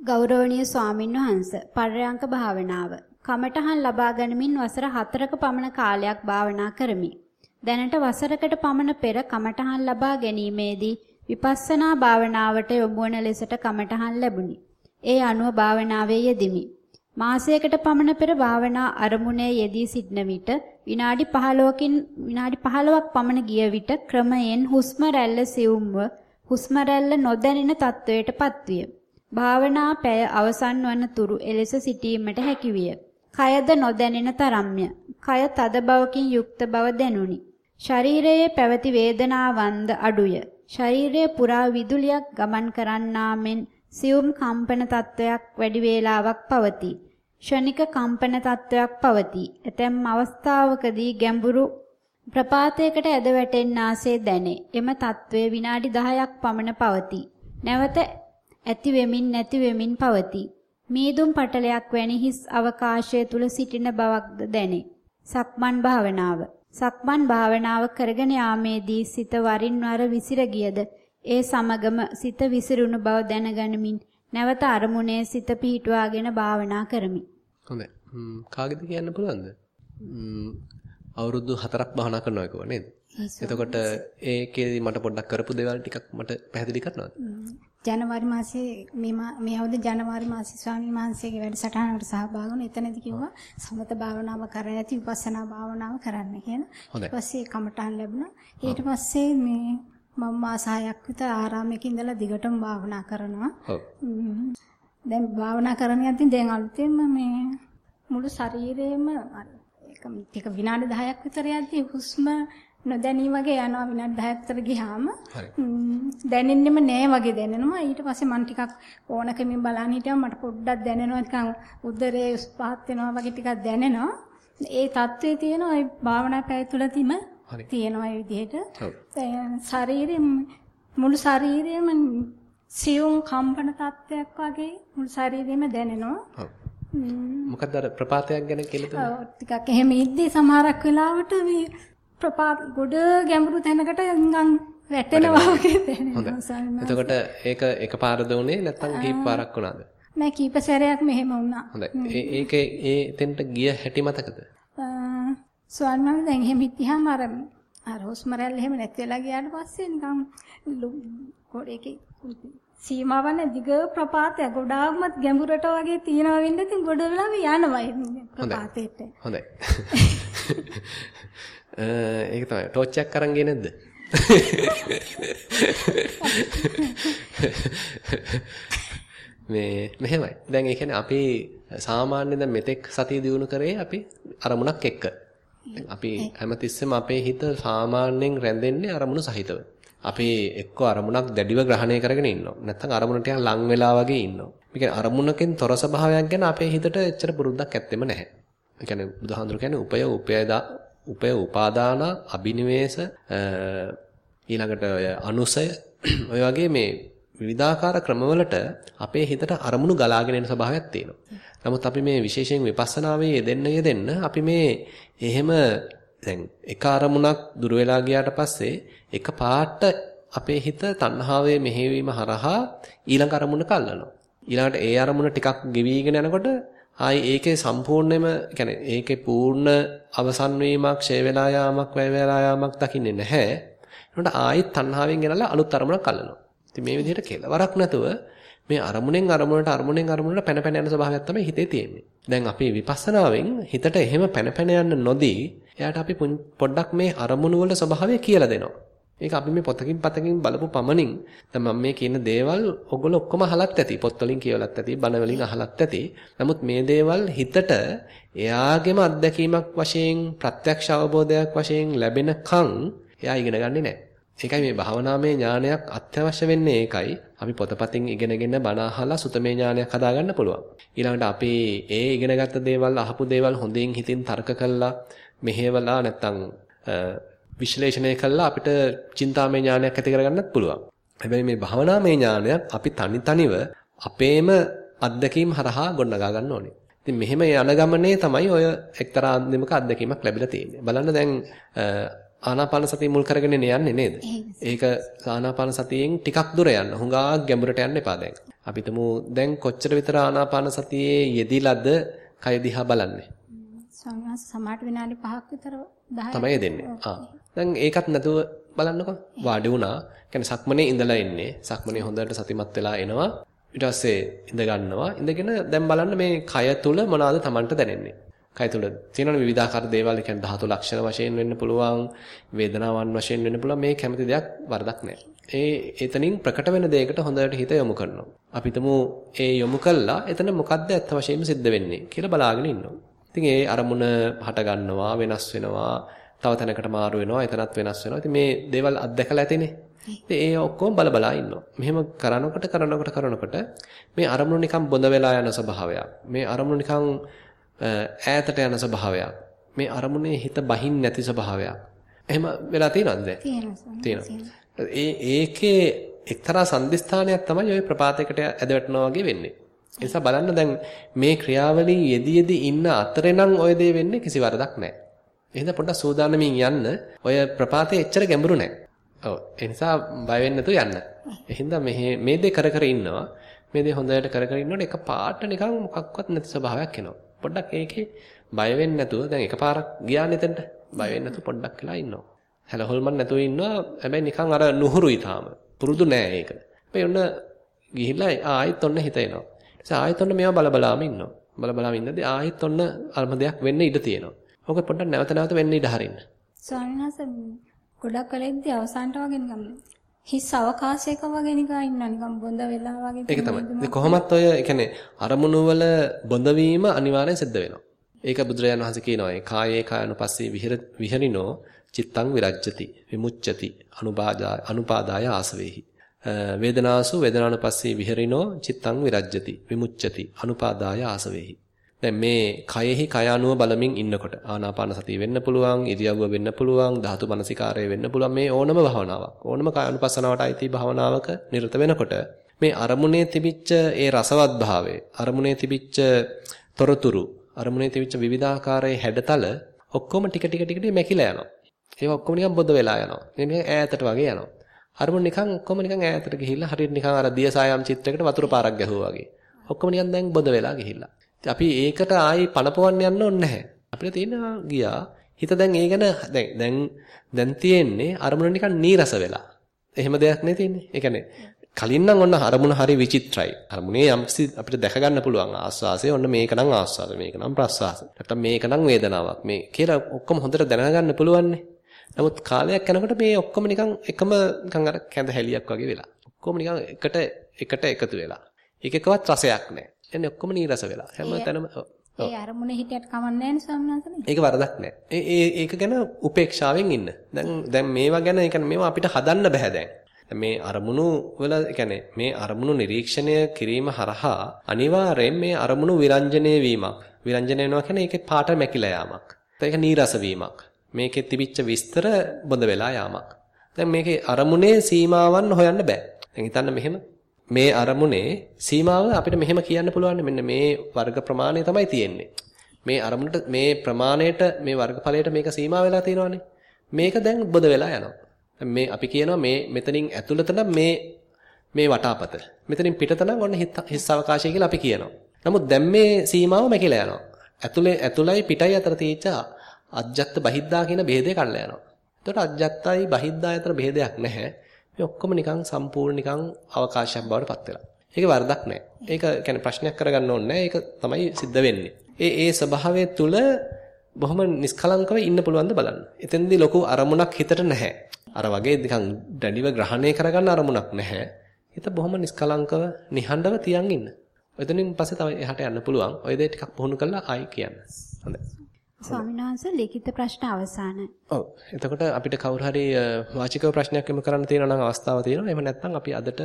ගෞරවනීය ස්වාමින් වහන්ස පර්යංක භාවනාව කමඨහන් ලබා ගනිමින් වසර 4ක පමණ කාලයක් භාවනා කරමි. දැනට වසරකට පමණ පෙර කමඨහන් ලබා ගැනීමේදී විපස්සනා භාවනාවට යොමු වන ලෙසට කමඨහන් ලැබුණි. ඒ අනුව භාවනාවේ යෙදිමි. මාසයකට පමණ පෙර භාවනා අරමුණේ යෙදී සිටන විට විනාඩි 15කින් විනාඩි 15ක් පමණ ගිය විට ක්‍රමයෙන් හුස්ම රැල්ල සිවුම්ව හුස්ම රැල්ල නොදැනෙන තත්වයට පත්විය. භාවනා පැය අවසන් වන තුරු එලෙස සිටීමට හැකිවිය. කයද නොදැනෙන තරම්ය. කය තද බවකින් යුක්ත බව දැනුනි. ශරීරයේ පැවති වේදනාවන්ද අඩුය. ශරීරයේ පුරා විදුලියක් ගමන් කරන්නා මෙන් සියුම් කම්පන තත්වයක් වැඩි වේලාවක් පවතී. ෂණික කම්පන තත්වයක් පවතී. ඇතැම් අවස්ථාවකදී ගැඹුරු ප්‍රපාතයකට ඇද වැටෙන්නාසේ දැනේ. එම තත්වය විනාඩි 10ක් පමණ පවතී. නැවත ඇති වෙමින් නැති වෙමින් පවතී. මීදුම් පටලයක් වැනි හිස් අවකාශය තුල සිටින බවක්ද දැනේ. සක්මන් භාවනාව. සක්මන් භාවනාව කරගෙන යාමේදී සිත වරින් වර විසිර ගියද ඒ සමගම සිත විසිරුණු බව දැනගනිමින් නැවත අරමුණේ සිත පිහිටුවාගෙන භාවනා කරමි. හොඳයි. කාගෙද කියන්න පුළුවන්ද? අවුරුදු 4ක් භාවනා කරනවා කියව නේද? එතකොට ඒකේදී මට පොඩ්ඩක් කරපු දේවල් ටිකක් මට පැහැදිලි කරනවද? ජනවාරි මාසේ මේ මේ අවුරුදු ජනවාරි මාසේ ස්වාමීන් වහන්සේගේ වැඩසටහනකට සහභාගී වුණා. එතනදී කිව්වා සමත භාවනාව කරලා ඇති විපස්සනා භාවනාව කරන්න කියලා. ඊට පස්සේ කමටහන් ලැබුණා. ඊට පස්සේ මේ මම මාස 6ක් විතර ආරාමයක ඉඳලා දිගටම භාවනා කරනවා. දැන් භාවනා කරන යද්දී දැන් අලුතෙන්ම මේ මුළු ශරීරේම එක ටික විනාඩි 10ක් විතර යද්දී හුස්ම නොදැනී වගේ යනවා විනාඩි 10ක් විතර ගියාම. දැනෙන්නෙම නෑ වගේ දැනෙනවා. ඊට පස්සේ මම ටිකක් ඕනකමින් බලන් හිටියම මට පොඩ්ඩක් දැනෙනවා. නිකන් උදරේ උස් පහත් වෙනවා වගේ ටිකක් දැනෙනවා. ඒ தત્ත්වයේ තියෙනවා. ඒ භාවනා පැය තුලදීම තියෙනවා ඒ විදිහට. ශරීරෙම මුළු ශරීරෙම සියුම් කම්පන තත්ත්වයක් වගේ මුළු ශරීරෙම දැනෙනවා. මොකක්ද අර ප්‍රපාතයක් ගැන කියලා දුන්නා? ඔව් ටිකක් එහෙම ඉද්දී සමහරක් වෙලාවට මේ ප්‍රපාත ගොඩ ගැඹුරු තැනකට නිකන් වැටෙනවා වගේ දැනෙනවා එතකොට ඒක එකපාරද උනේ නැත්නම් කීප පාරක් වුණාද? නෑ කීප සැරයක් මෙහෙම වුණා. හොඳයි. ඒකේ ඒ තෙන්ට ගිය හැටි මතකද? ස්වාමීන් වහන්සේ දැන් එහෙම හිටියාම අර අර හුස්ම රැල්ල එහෙම නැති වෙලා ගියාට පස්සේ නිකන් ඒකේ සීමාවන දිග ප්‍රපාතය ගොඩාක්ම ගැඹුරට වගේ තියෙනවා වෙන්න ඉතින් ගොඩ වෙලාම යනවා ප්‍රපාතයට. හොඳයි. (laughs) ඒක තමයි ටෝච් එකක් අරන් ගියේ නැද්ද? මේ මෙහෙමයි. දැන් ඒ කියන්නේ අපි සාමාන්‍ය දැන් මෙතෙක් සතිය දිනු කරේ අපි අරමුණක් එක්ක. අපි හැමතිස්සෙම අපේ හිත සාමාන්‍යයෙන් රැඳෙන්නේ අරමුණු සහිතව. අපි එක්ක අරමුණක් දැඩිව ග්‍රහණය කරගෙන ඉන්නවා. නැත්නම් අරමුණට ටිකක් ලං වෙලා වගේ ඉන්නවා. මේ කියන්නේ අරමුණකින් තොර ස්වභාවයක් ගැන අපේ හිතට එච්චර පුරුද්දක් ඇත්තෙම නැහැ. ඒ කියන්නේ බුදුහාඳුර කියන්නේ උපය උපයදා උපය උපාදාන අබිනිවේෂ ඊළඟට ඔය අනුසය (clears throat) ඔය වගේ මේ විවිධාකාර ක්‍රමවලට අපේ හිතට අරමුණු ගලාගෙන එන ස්වභාවයක් තියෙනවා. නමුත් අපි මේ විශේෂයෙන් විපස්සනාවේ යෙදෙන්න යෙදෙන්න අපි මේ එහෙම දැන් එක අරමුණක් දුර වෙලා ගියාට පස්සේ එක පාට අපේ හිත තණ්හාවේ මෙහෙවීම හරහා ඊළඟ අරමුණක අල්ලනවා. ඊළඟට ඒ අරමුණ ටිකක් ගෙවිගෙන යනකොට ආයි ඒකේ සම්පූර්ණයෙන්ම يعني ඒකේ පූර්ණ අවසන් වීමක්, ඡේ වෙලා යාමක්, වැය වෙලා යාමක් දකින්නේ නැහැ. ඒකට ආයිත් තණ්හාවෙන් ගෙනල්ලා අලුත් අරමුණක් අල්ලනවා. ඉතින් මේ විදිහට කෙලවරක් නැතුව මේ අරමුණෙන් අරමුණට අරමුණෙන් අරමුණට පැන පැන යන ස්වභාවයක් තමයි හිතේ තියෙන්නේ. දැන් අපි විපස්සනාවෙන් හිතට එහෙම පැන පැන යන්න නොදී එයාට අපි පොඩ්ඩක් මේ අරමුණු වල ස්වභාවය කියලා දෙනවා. ඒක අපි මේ පොතකින් පතකින් බලපු පමණින් දැන් මම මේ කියන දේවල් ඔයගොල්ලෝ ඔක්කොම අහලත් ඇති. පොත් වලින් කියවලත් ඇති, බණ වලින් අහලත් ඇති. නමුත් මේ දේවල් හිතට එයාගේම අත්දැකීමක් වශයෙන් ප්‍රත්‍යක්ෂ අවබෝධයක් වශයෙන් ලැබෙනකන් එයා ඉගෙන ගන්නේ නැහැ. ඒකයි මේ භාවනාමය ඥානයක් අත්‍යවශ්‍ය වෙන්නේ ඒකයි. අපි පොතපතින් ඉගෙනගෙන බණ අහලා සුතමේ ඥානයක් හදාගන්න පුළුවන්. ඊළඟට අපි ඒ ඉගෙනගත්ත දේවල් අහපු දේවල් හොඳින් හිතින් තර්ක කළා මෙහෙवला නැත්තම් විශ්ලේෂණය කළා අපිට චින්තාමය ඥානයක් ඇති කරගන්නත් පුළුවන්. හැබැයි මේ භාවනාමය ඥානයක් අපි තනි තනිව අපේම අත්දැකීම් හරහා ගොඩනගා ගන්න ඕනේ. ඉතින් මෙහෙම යන ගමනේ තමයි ඔය එක්තරා අන්තිමක අත්දැකීමක් ලැබිලා තියෙන්නේ. බලන්න දැන් ආනාපාන සතිය මුල් කරගෙන යන්නේ නේද? ඒක ආනාපාන සතියෙන් ටිකක් දුර යන්න. හුඟා ගැඹුරට යන්න එපා දැන්. අපි දැන් කොච්චර විතර ආනාපාන සතියේ යෙදිලාද කය දිහා බලන්නේ. සමාට විනාඩි 5ක් විතර 10 තමයි දෙන්නේ. ආ. දැන් ඒකත් නැතුව බලන්නකෝ. වාඩි වුණා. කියන්නේ සක්මනේ ඉඳලා ඉන්නේ. සක්මනේ හොඳට සතිමත් වෙලා එනවා. ඊට පස්සේ ඉඳ ගන්නවා. ඉඳගෙන දැන් බලන්න මේ කය තුල මොනවාද Tamanට දැනෙන්නේ. කය තුල තියෙනවනේ විවිධාකාර දේවල් කියන්නේ ධාතු ලක්ෂණ වශයෙන් වෙන්න පුළුවන්, වේදනාවන් වශයෙන් වෙන්න පුළුවන්. මේ කැමති දෙයක් වරදක් නැහැ. ඒ එතනින් ප්‍රකට වෙන දෙයකට හොඳට හිත යොමු කරනවා. අපි ඒ යොමු කළා එතන මොකද්ද ඇත්ත වශයෙන්ම සිද්ධ වෙන්නේ කියලා බලාගෙන ඉන්නවා. ඉතින් ඒ අරමුණ හට ගන්නවා වෙනස් වෙනවා තව තැනකට මාරු වෙනවා එතනත් වෙනස් වෙනවා. ඉතින් මේ දේවල් අත්දැකලා ඇතිනේ. ඉතින් ඒ ඔක්කොම බල බලා ඉන්නවා. මෙහෙම කරනකොට කරනකොට කරනකොට මේ අරමුණු නිකන් බොඳ වෙලා යන ස්වභාවයක්. මේ අරමුණු නිකන් ඈතට යන ස්වභාවයක්. මේ අරමුණේ හිත බහින් නැති ස්වභාවයක්. එහෙම වෙලා තියෙනවද දැන්? තියෙනවා. ඒ ඒකේ එක්තරා සංදිස්ථානයක් තමයි ওই ප්‍රපාතයකට ඇදවටනවා වගේ වෙන්නේ. ඒ නිසා බලන්න දැන් මේ ක්‍රියාවලිය යෙදි යෙදි ඉන්න අතරේ නම් ওই දේ වෙන්නේ කිසි වරදක් නැහැ. එහෙනම් පොඩ්ඩක් සූදානමින් යන්න. ඔය ප්‍රපාතේ එච්චර ගැඹුරු නැහැ. ඔව්. ඒ නිසා බය වෙන්න නැතුව යන්න. එහෙනම් මේ මේ දේ කර කර ඉන්නවා. මේ දේ හොඳට කර කර ඉන්නකොට එක පාට නිකන් මොකක්වත් නැති ස්වභාවයක් එනවා. පොඩ්ඩක් ඒකේ බය වෙන්න නැතුව දැන් එකපාරක් ගියානේ එතනට. බය වෙන්න නැතුව පොඩ්ඩක් වෙලා ඉන්නවා. හැලහොල්මන් නැතුව ඉන්නවා. හැබැයි නිකන් අර නුහුරුයි තාම. පුරුදු නෑ ඒක. හැබැයි ඔන්න ගිහිල්ලා ආයෙත් ඔන්න හිත ඊට ආයෙත් ඔන්න මේවා බලබලාම ඉන්නවා. බලබලාම ඉන්නදී ආයෙත් ඔන්න අල්ම දෙයක් වෙන්න ඉඩ තියෙනවා. ඕක පොඩ්ඩක් නැවත නැවත වෙන්න ඉඩ හරින්න. ස්වාමීන් වහන්සේ ගොඩක් කලෙද්දී අවසානට වගේ නිකම් හිස් අවකාශයක වගේ නිකන් ඉන්නවා නිකන් බොඳ වෙලා වගේ ඒක තමයි. කොහොමත් ඔය කියන්නේ අරමුණු වල බොඳ වීම අනිවාර්යෙන් සිද්ධ වෙනවා. ඒක බුදුරජාණන් වහන්සේ කියනවා ඒ කායේ කායනුපස්සේ විහෙරිනෝ චිත්තං විරජ්‍යති විමුච්ඡති අනුපාදාය අනුපාදාය ආසවේහි වේදනාසු වේදනානුපස්සී විහෙරිනෝ චිත්තං විරජ්‍යති විමුච්ඡති අනුපාදාය ආසවේහි. දැන් මේ කයෙහි කය අනුව බලමින් ඉන්නකොට ආනාපාන සතිය වෙන්න පුළුවන් ඉරියව්ව වෙන්න පුළුවන් ධාතු මනසිකාරය වෙන්න පුළුවන් මේ ඕනම භාවනාවක්. ඕනම කායනුපස්සනාවට අයිති භාවනාවක නිරත වෙනකොට මේ අරමුණේ තිබිච්ච ඒ රසවත් භාවය අරමුණේ තිබිච්ච තොරතුරු අරමුණේ තිබිච්ච විවිධාකාරයේ හැඩතල ඔක්කොම ටික ටික ටික ටික මැකිලා යනවා. ඒවා ඔක්කොම නිකන් බොද වෙලා යනවා. නිකන් ඈතට වගේ යනවා. අරමුණ නිකන් ඔක්කොම නිකන් ඈතට ගිහිල්ලා හරියට නිකන් අර දියසායම් චිත්‍රයකට වතුර පාරක් ගැහුවා වගේ ඔක්කොම නිකන් දැන් බොද වෙලා ගිහිල්ලා අපි ඒකට ආයි පණපවන්න යන්න ඕනේ නැහැ. අපිට තියෙනවා ගියා හිත දැන් ඒ ගැන දැන් දැන් දැන් තියෙන්නේ අරමුණ නිකන් නීරස වෙලා. එහෙම දෙයක් නේ තියෙන්නේ. ඒ කියන්නේ කලින් නම් ඔන්න අරමුණ හරි විචිත්‍රයි. අරමුණේ යම්කිසි අපිට දැක ගන්න පුළුවන් ආස්වාසය ඔන්න මේක නම් ආස්වාද මේක නම් ප්‍රස්වාස. නැත්තම් මේක නම් වේදනාවක්. මේ කියලා ඔක්කොම හොඳට දැනගන්න පුළුවන්නේ. නමුත් කාලයක් යනකොට මේ ඔක්කොම නිකන් එකම නිකන් අර කැඳ හැලියක් වගේ වෙලා. ඔක්කොම නිකන් එකට එකට එකතු වෙලා. එකකවත් රසයක් නැහැ. එන්නේ ඔක්කොම නීරස වෙලා. හැම තැනම ඒ අරමුණේ හිටියට කමන්නේ නැහැ ඒක වරදක් නෑ. ඒ ඒක ගැන උපේක්ෂාවෙන් ඉන්න. දැන් දැන් මේවා ගැන ඒ මේවා අපිට හදන්න බෑ දැන්. මේ අරමුණු වල කියන්නේ මේ අරමුණු නිරීක්ෂණය කිරීම හරහා අනිවාර්යෙන් මේ අරමුණු විරංජනේ වීමක්. විරංජන වෙනවා කියන්නේ ඒකේ පාට මැකිලා යාමක්. ඒක නීරස වීමක්. මේකේ තිබිච්ච විස්තර බොඳ වෙලා යාමක්. දැන් මේකේ අරමුණේ සීමාවන් හොයන්න බෑ. දැන් හිතන්න මෙහෙම මේ අරමුණේ සීමාව අපිට මෙහෙම කියන්න පුළුවන් මෙන්න මේ වර්ග ප්‍රමාණය තමයි තියෙන්නේ. මේ අරමුණට මේ ප්‍රමාණයට මේ වර්ගඵලයට මේක සීමා වෙලා තියෙනවානේ. මේක දැන් බොද වෙලා යනවා. මේ අපි කියනවා මේ මෙතනින් ඇතුළත නම් මේ මේ වටාපත. මෙතනින් පිටත නම් ඔන්න හිස් අවකාශය කියලා අපි කියනවා. නමුත් දැන් මේ සීමාව මැකිලා යනවා. ඇතුලේ ඇතුලයි පිටයි අතර තියෙච්ච අජ්ජත් බහිද්දා කියන ભેදය කඩලා යනවා. එතකොට අජ්ජත්තයි බහිද්දා අතර ભેදයක් නැහැ. මේ ඔක්කොම නිකන් සම්පූර්ණ නිකන් අවකාශයක් බවට පත් වෙලා. ඒක වරදක් නෑ. ඒක කියන්නේ ප්‍රශ්නයක් කරගන්න ඕනේ නෑ. ඒක තමයි සිද්ධ වෙන්නේ. ඒ ඒ ස්වභාවය තුල බොහොම නිස්කලංකව ඉන්න පුළුවන්ද බලන්න. එතෙන්දී ලොකු අරමුණක් හිතට නැහැ. අර වගේ නිකන් දැඩිව ග්‍රහණය කරගන්න අරමුණක් නැහැ. හිත බොහොම නිස්කලංකව නිහඬව තියන් ඉන්න. එතනින් පස්සේ තමයි එහාට යන්න පුළුවන්. ඔය දේ ටිකක් පුහුණු කරලා ආයි කියන්න. හොඳයි. ස්වාමීන් වහන්සේ ලිඛිත ප්‍රශ්න අවසానයි. ඔව්. එතකොට අපිට කවුරු හරි වාචිකව ප්‍රශ්නයක් එමු කරන්න තියෙනවා නම් අවස්ථාව තියෙනවා. එහෙම නැත්නම් අපි අදට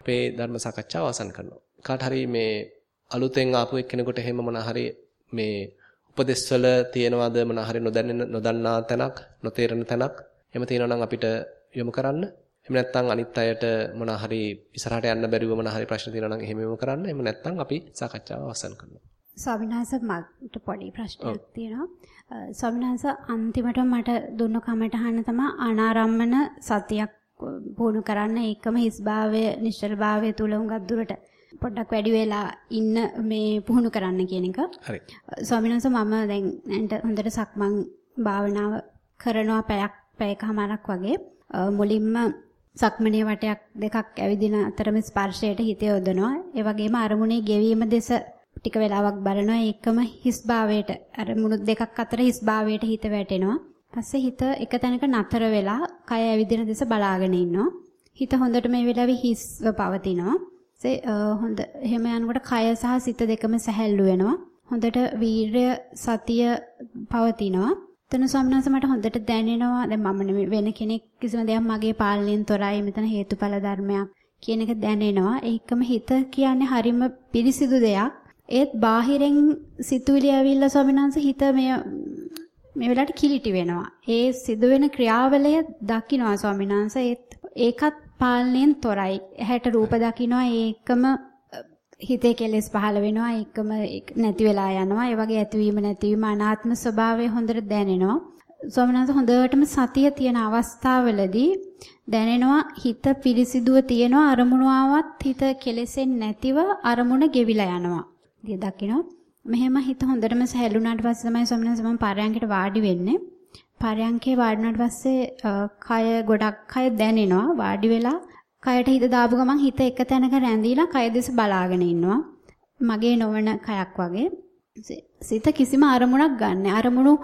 අපේ ධර්ම සාකච්ඡාව අවසන් කරනවා. කාට හරි මේ අලුතෙන් ආපු එක්කෙනෙකුට එහෙම මොන හරි මේ උපදෙස්වල තියෙනවද මොන හරි නොදැනෙන නොදන්නා තැනක්, නොතේරෙන තැනක් එහෙම තියෙනවා නම් අපිට යොමු කරන්න. එහෙම නැත්නම් අනිත් අයට මොන හරි ඉස්සරහට යන්න බැරිව මොන හරි ප්‍රශ්න තියෙනවා නම් එහෙම යොමු කරන්න. එහෙම නැත්නම් අපි සාකච්ඡාව අවසන් කරනවා. ස්වාමීන් වහන්සේ මට පොඩි ප්‍රශ්නයක් තියෙනවා. ස්වාමීන් වහන්සේ අන්තිමට මට දුන්න කමටහන තමයි අනාරම්මන සතියක් පුහුණු කරන්න ඒකම හිස්භාවය නිශ්චලභාවය තුල උඟක් දුරට පොඩ්ඩක් වැඩි වෙලා ඉන්න මේ පුහුණු කරන්න කියන එක. හරි. ස්වාමීන් වහන්සේ මම දැන් හොඳට සක්මන් භාවනාව කරනවා පැයක් පැයකමාරක් වගේ. මුලින්ම සක්මණේ වටයක් දෙකක් ඇවිදින අතරම ස්පර්ශයට හිත යොදනවා. ඒ වගේම අරමුණේ ගෙවීම දෙස ටික වෙලාවක් බලනවා ඒකම හිස් භාවයට අර මුණු දෙකක් අතර හිස් භාවයට හිත වැටෙනවා. පස්සේ හිත එක තැනක නතර වෙලා කය ඇවිදින දෙස බලාගෙන ඉන්නවා. හිත හොඳට මේ වෙලාවේ හිස්ව පවතිනවා. හොඳ එහෙම යනකොට කය සහ සිත දෙකම සැහැල්ලු වෙනවා. හොඳට වීරය සතිය පවතිනවා. එතන ස්වාමීනාස මට හොඳට දැනෙනවා දැන් මම වෙන කෙනෙක් කිසිම දෙයක් මගේ පාලනයෙන් තොරයි මෙතන හේතුඵල ධර්මයක් කියන එක දැනෙනවා. ඒකම හිත කියන්නේ හරිම පිරිසිදු දෙයක්. ඒත් බාහිරෙන් සිතුවිලි ඇවිල්ලා ස්වාමීන් වහන්සේ හිත මේ මේ වෙලාවට කිලිටි වෙනවා. ඒ සිදුවෙන ක්‍රියාවලය දකින්නවා ස්වාමීන් වහන්සේ ඒකත් පාලනයෙන් තොරයි. ඇහැට රූප දකින්නවා ඒකම හිතේ කෙලෙස් පහළ වෙනවා ඒකම නැති වෙලා යනවා. ඒ වගේ ඇතිවීම නැතිවීම අනාත්ම ස්වභාවය හොඳට දැනෙනවා. ස්වාමීන් වහන්සේ හොඳටම සතිය තියෙන අවස්ථාවවලදී දැනෙනවා හිත පිරිසිදුව තියෙනවා අරමුණු ආවත් හිත කෙලෙසෙන්නේ නැතිව අරමුණ ගෙවිලා යනවා. දිය දකින්න. මෙහෙම හිත හොඳටම සැහැල්ලුණාට පස්සේ තමයි ස්වාමීන් වහන්සේ මම පාරයන්කට වාඩි වෙන්නේ. පාරයන්කේ වාඩි වුණාට පස්සේ කය ගොඩක් කය දැනෙනවා. වාඩි වෙලා කයට හිත දාපු ගමන් හිත එක තැනක රැඳීලා කය දෙස බලාගෙන ඉන්නවා. මගේ නොවන කයක් වගේ. සිත කිසිම අරමුණක් ගන්න. අරමුණු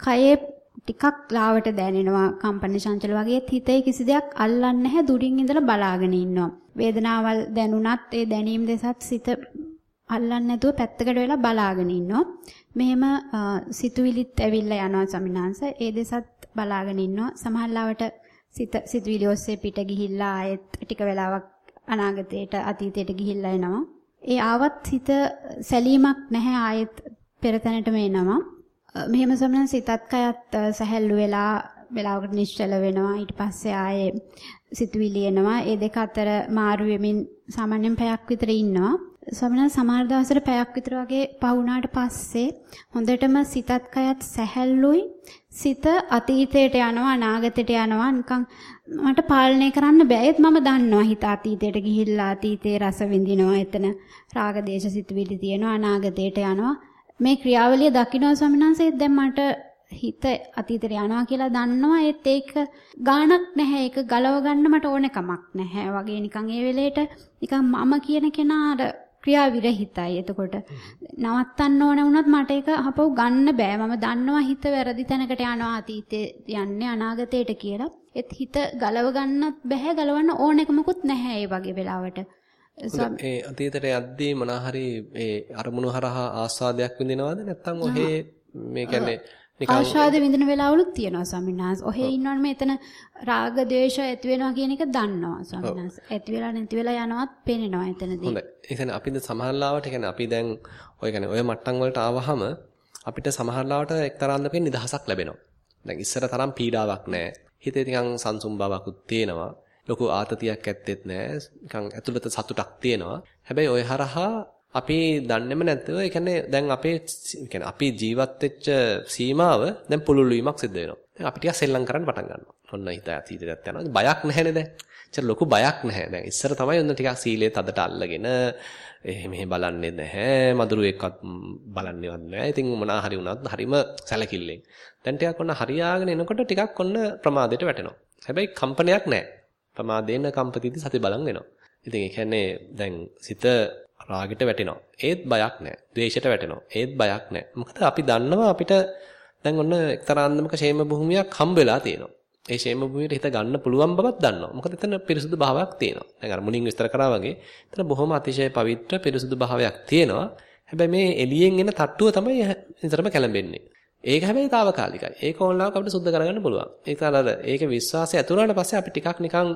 කයේ ටිකක් ලාවට දැනෙනවා කම්පන චංචල වගේ හිතේ කිසි දෙයක් අල්ලන්නේ නැහැ දුරින් ඉඳලා බලාගෙන ඉන්නවා. වේදනාවල් දැනුණත් ඒ දැනීම් දෙසත් සිත අල්ලන්නේ නැතුව පැත්තකට වෙලා බලාගෙන ඉන්නවා. මෙහෙම සිතුවිලිත් ඇවිල්ලා යනවා සමිනාංශ. ඒ දෙසත් බලාගෙන ඉන්නවා. සමහරවිට සිත සිතුවිලි ඔස්සේ පිට ගිහිල්ලා ආයෙත් ටික වෙලාවක් අනාගතයට අතීතයට ගිහිල්ලා එනවා. ඒ ආවත් හිත සැලීමක් නැහැ ආයෙත් පෙරතැනටම එනවා. මෙහෙම සමන සිතත් කයත් සැහැල්ලු වෙලා වෙලාවකට නිශ්චල වෙනවා. ඊට පස්සේ ආයේ සිතුවිලි එනවා. ඒ දෙක අතර මාරු වෙමින් සාමාන්‍යයෙන් පැයක් විතර ඉන්නවා. ස්වාමීන් සමහර දවසට පැයක් විතර වගේ පවුනාට පස්සේ හොඳටම සිතත් කයත් සැහැල්ලුයි. සිත අතීතයට යනවා අනාගතයට යනවා. නිකන් මට පාලනය කරන්න බෑ. ඒත් මම දන්නවා හිත අතීතයට ගිහිල්ලා අතීතේ රස විඳිනවා. එතන රාග දේශ සිතුවිලි තියෙනවා. අනාගතයට යනවා. මේ ක්‍රියාවලිය දකින්න ස්වාමීන් වහන්සේ. දැන් මට හිත අතීතයට යනවා කියලා දන්නවා. ඒත් ඒක ගාණක් නැහැ. ඒක ගලව ගන්න මට ඕන කමක් නැහැ. වගේ නිකන් ඒ වෙලේට නිකන් මම කියන කෙනා ක්‍රියා විරහිතයි. එතකොට නවත්තන්න ඕන වුණත් මට ඒක අපව ගන්න බෑ. මම දන්නවා හිත වැරදි තැනකට යනවා අතීතේ යන්නේ අනාගතයට කියලා. ඒත් හිත ගලව ගන්නත් බෑ. ගලවන්න ඕන එකමකුත් නැහැ ඒ වගේ වෙලාවට. ඒ අතීතයට යද්දී මොනහරි ඒ අරමුණු හරහා ආස්වාදයක් විඳිනවද නැත්නම් ඔහේ මේ කියන්නේ ආශාද විඳින වෙලාවලුත් තියෙනවා ස්වාමීන් වහන්සේ. ඔහේ ඉන්නවනේ එතන රාග ద్వේෂ ඇති වෙනවා කියන එක දන්නවා ස්වාමීන් වහන්සේ. ඇති වෙලා නැති වෙලා යනවත් පේනවා එතනදී. හොඳයි. ඒ කියන්නේ අපිද සමහරලාවට කියන්නේ අපි දැන් ඔය කියන්නේ ඔය මට්ටම් වලට ආවහම අපිට සමහරලාවට එක්තරා අන්දමකින් නිදහසක් ලැබෙනවා. දැන් ඉස්සර තරම් පීඩාවක් නැහැ. හිතේ නිකන් සංසුම් බවකුත් තියෙනවා. ලොකු ආතතියක් ඇත්තෙත් නැහැ. නිකන් ඇතුළත සතුටක් තියෙනවා. හැබැයි ඔය හරහා අපි දන්නේම නැතුව ඒ කියන්නේ දැන් අපේ කියන්නේ අපි ජීවත් වෙච්ච සීමාව දැන් පුළුල් වීමක් සිද්ධ වෙනවා. දැන් අපි ටිකක් සෙල්ලම් කරන්න පටන් ගන්නවා. ඔන්න හිත අතීතයට යනවා. බයක් නැහැනේ දැන්. චර ලොකු බයක් නැහැ. දැන් ඉස්සර තමයි ඔන්න ටිකක් සීලේ තදට අල්ලගෙන එහෙ මෙහෙ බලන්නේ නැහැ. මදුරුවෙක්වත් බලන්නේවත් නැහැ. ඉතින් මොනා හරි වුණත් හරිම සැලකිල්ලෙන්. දැන් ටිකක් ඔන්න හරියාගෙන එනකොට ටිකක් ඔන්න ප්‍රමාදයට වැටෙනවා. හැබැයි කම්පනයක් නැහැ. ප්‍රමාදේන කම්පතිදි සති බලන් වෙනවා. ඉතින් ඒ කියන්නේ දැන් සිත රාගෙට වැටෙනවා. ඒත් බයක් නැහැ. ද්වේෂයට වැටෙනවා. ඒත් බයක් නැහැ. මොකද අපි දන්නවා අපිට දැන් ඔන්න එක්තරා අන්දමක ෂේම භූමියක් හම්බ වෙලා තියෙනවා. ඒ ෂේම භූමියට හිත ගන්න පුළුවන් බවක් දන්නවා. මොකද එතන පිරිසුදු භාවයක් තියෙනවා. දැන් අර මුලින් විස්තර කරා වගේ එතන බොහොම අතිශය පවිත්‍ර පිරිසුදු භාවයක් තියෙනවා. හැබැයි මේ එළියෙන් එන තට්ටුව තමයි නිතරම කැළඹෙන්නේ. ඒක හැබැයි తాවකාලිකයි. ඒක ඕනලාවක අපිට සුද්ධ කරගන්න පුළුවන්. ඒක අර ඒක විශ්වාසය ඇතුළාට පස්සේ අපි ටිකක් නිකන්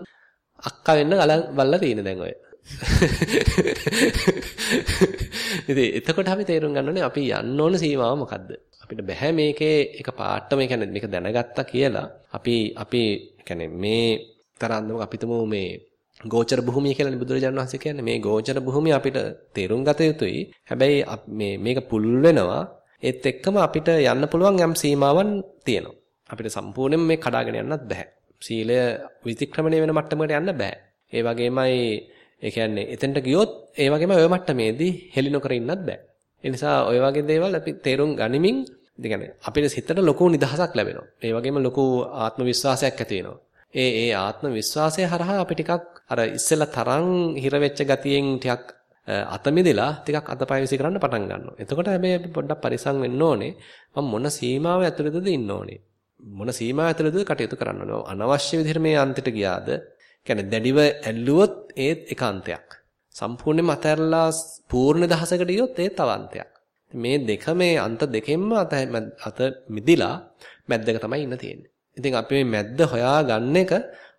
අක්කා වෙන්න ගලවලා තියෙන දැන් ඔය. (laughs) ඉතින් එතකොට අපි තේරුම් ගන්න ඕනේ අපි යන්න ඕන සීමාව මොකද්ද? අපිට බෑ මේකේ එක පාටම කියන්නේ මේක දැනගත්තා කියලා අපි අපි කියන්නේ මේ තරන්දම අපිටම මේ ගෝචර භූමිය කියලා බුදුරජාණන් වහන්සේ කියන්නේ මේ ගෝචර භූමිය අපිට තේරුම් ගත යුතුයි. හැබැයි මේ මේක පුළුල් වෙනවා. ඒත් එක්කම අපිට යන්න පුළුවන් යම් සීමාවන් තියෙනවා. අපිට සම්පූර්ණයෙන්ම මේ කඩාගෙන යන්නත් බෑ. සීලය විතික්‍රමණය වෙන මට්ටමකට යන්න බෑ. ඒ වගේමයි ඒ කියන්නේ එතෙන්ට ගියොත් ඒ වගේම ඔය මට්ටමේදී හෙලි නොකර ඉන්නත් බෑ. ඒ නිසා ඔය වගේ දේවල් අපි තේරුම් ගනිමින් ඉතින් අපේ සිතට ලොකු නිදහසක් ලැබෙනවා. ඒ වගේම ලොකු ආත්ම විශ්වාසයක් ඇති වෙනවා. ඒ ඒ ආත්ම විශ්වාසය හරහා අපි ටිකක් අර ඉස්සෙල්ලා තරම් හිර වෙච්ච ගතියෙන් ටිකක් අත මිදලා ටිකක් අතපය විසි කරන්න පටන් ගන්නවා. එතකොට හැබැයි අපි පොඩ්ඩක් පරිසම් වෙන්න ඕනේ. මම මොන සීමාව ඇතුළතද ඉන්න ඕනේ. මොන සීමාව ඇතුළතද කටයුතු කරන්න ඕනේ. අනවශ්‍ය විදිහට මේ අන්තිට ගියාද? කියන්නේ දැඩිව ඇල්ලුවොත් ඒත් එකාන්තයක්. සම්පූර්ණයෙන්ම අතහැරලා පූර්ණ දහසකට ගියොත් ඒත් අවන්තයක්. මේ දෙක මේ අන්ත දෙකෙන්ම අත අත මිදිලා මැද්දක තමයි ඉන්න තියෙන්නේ. ඉතින් අපි මේ මැද්ද හොයාගන්න එක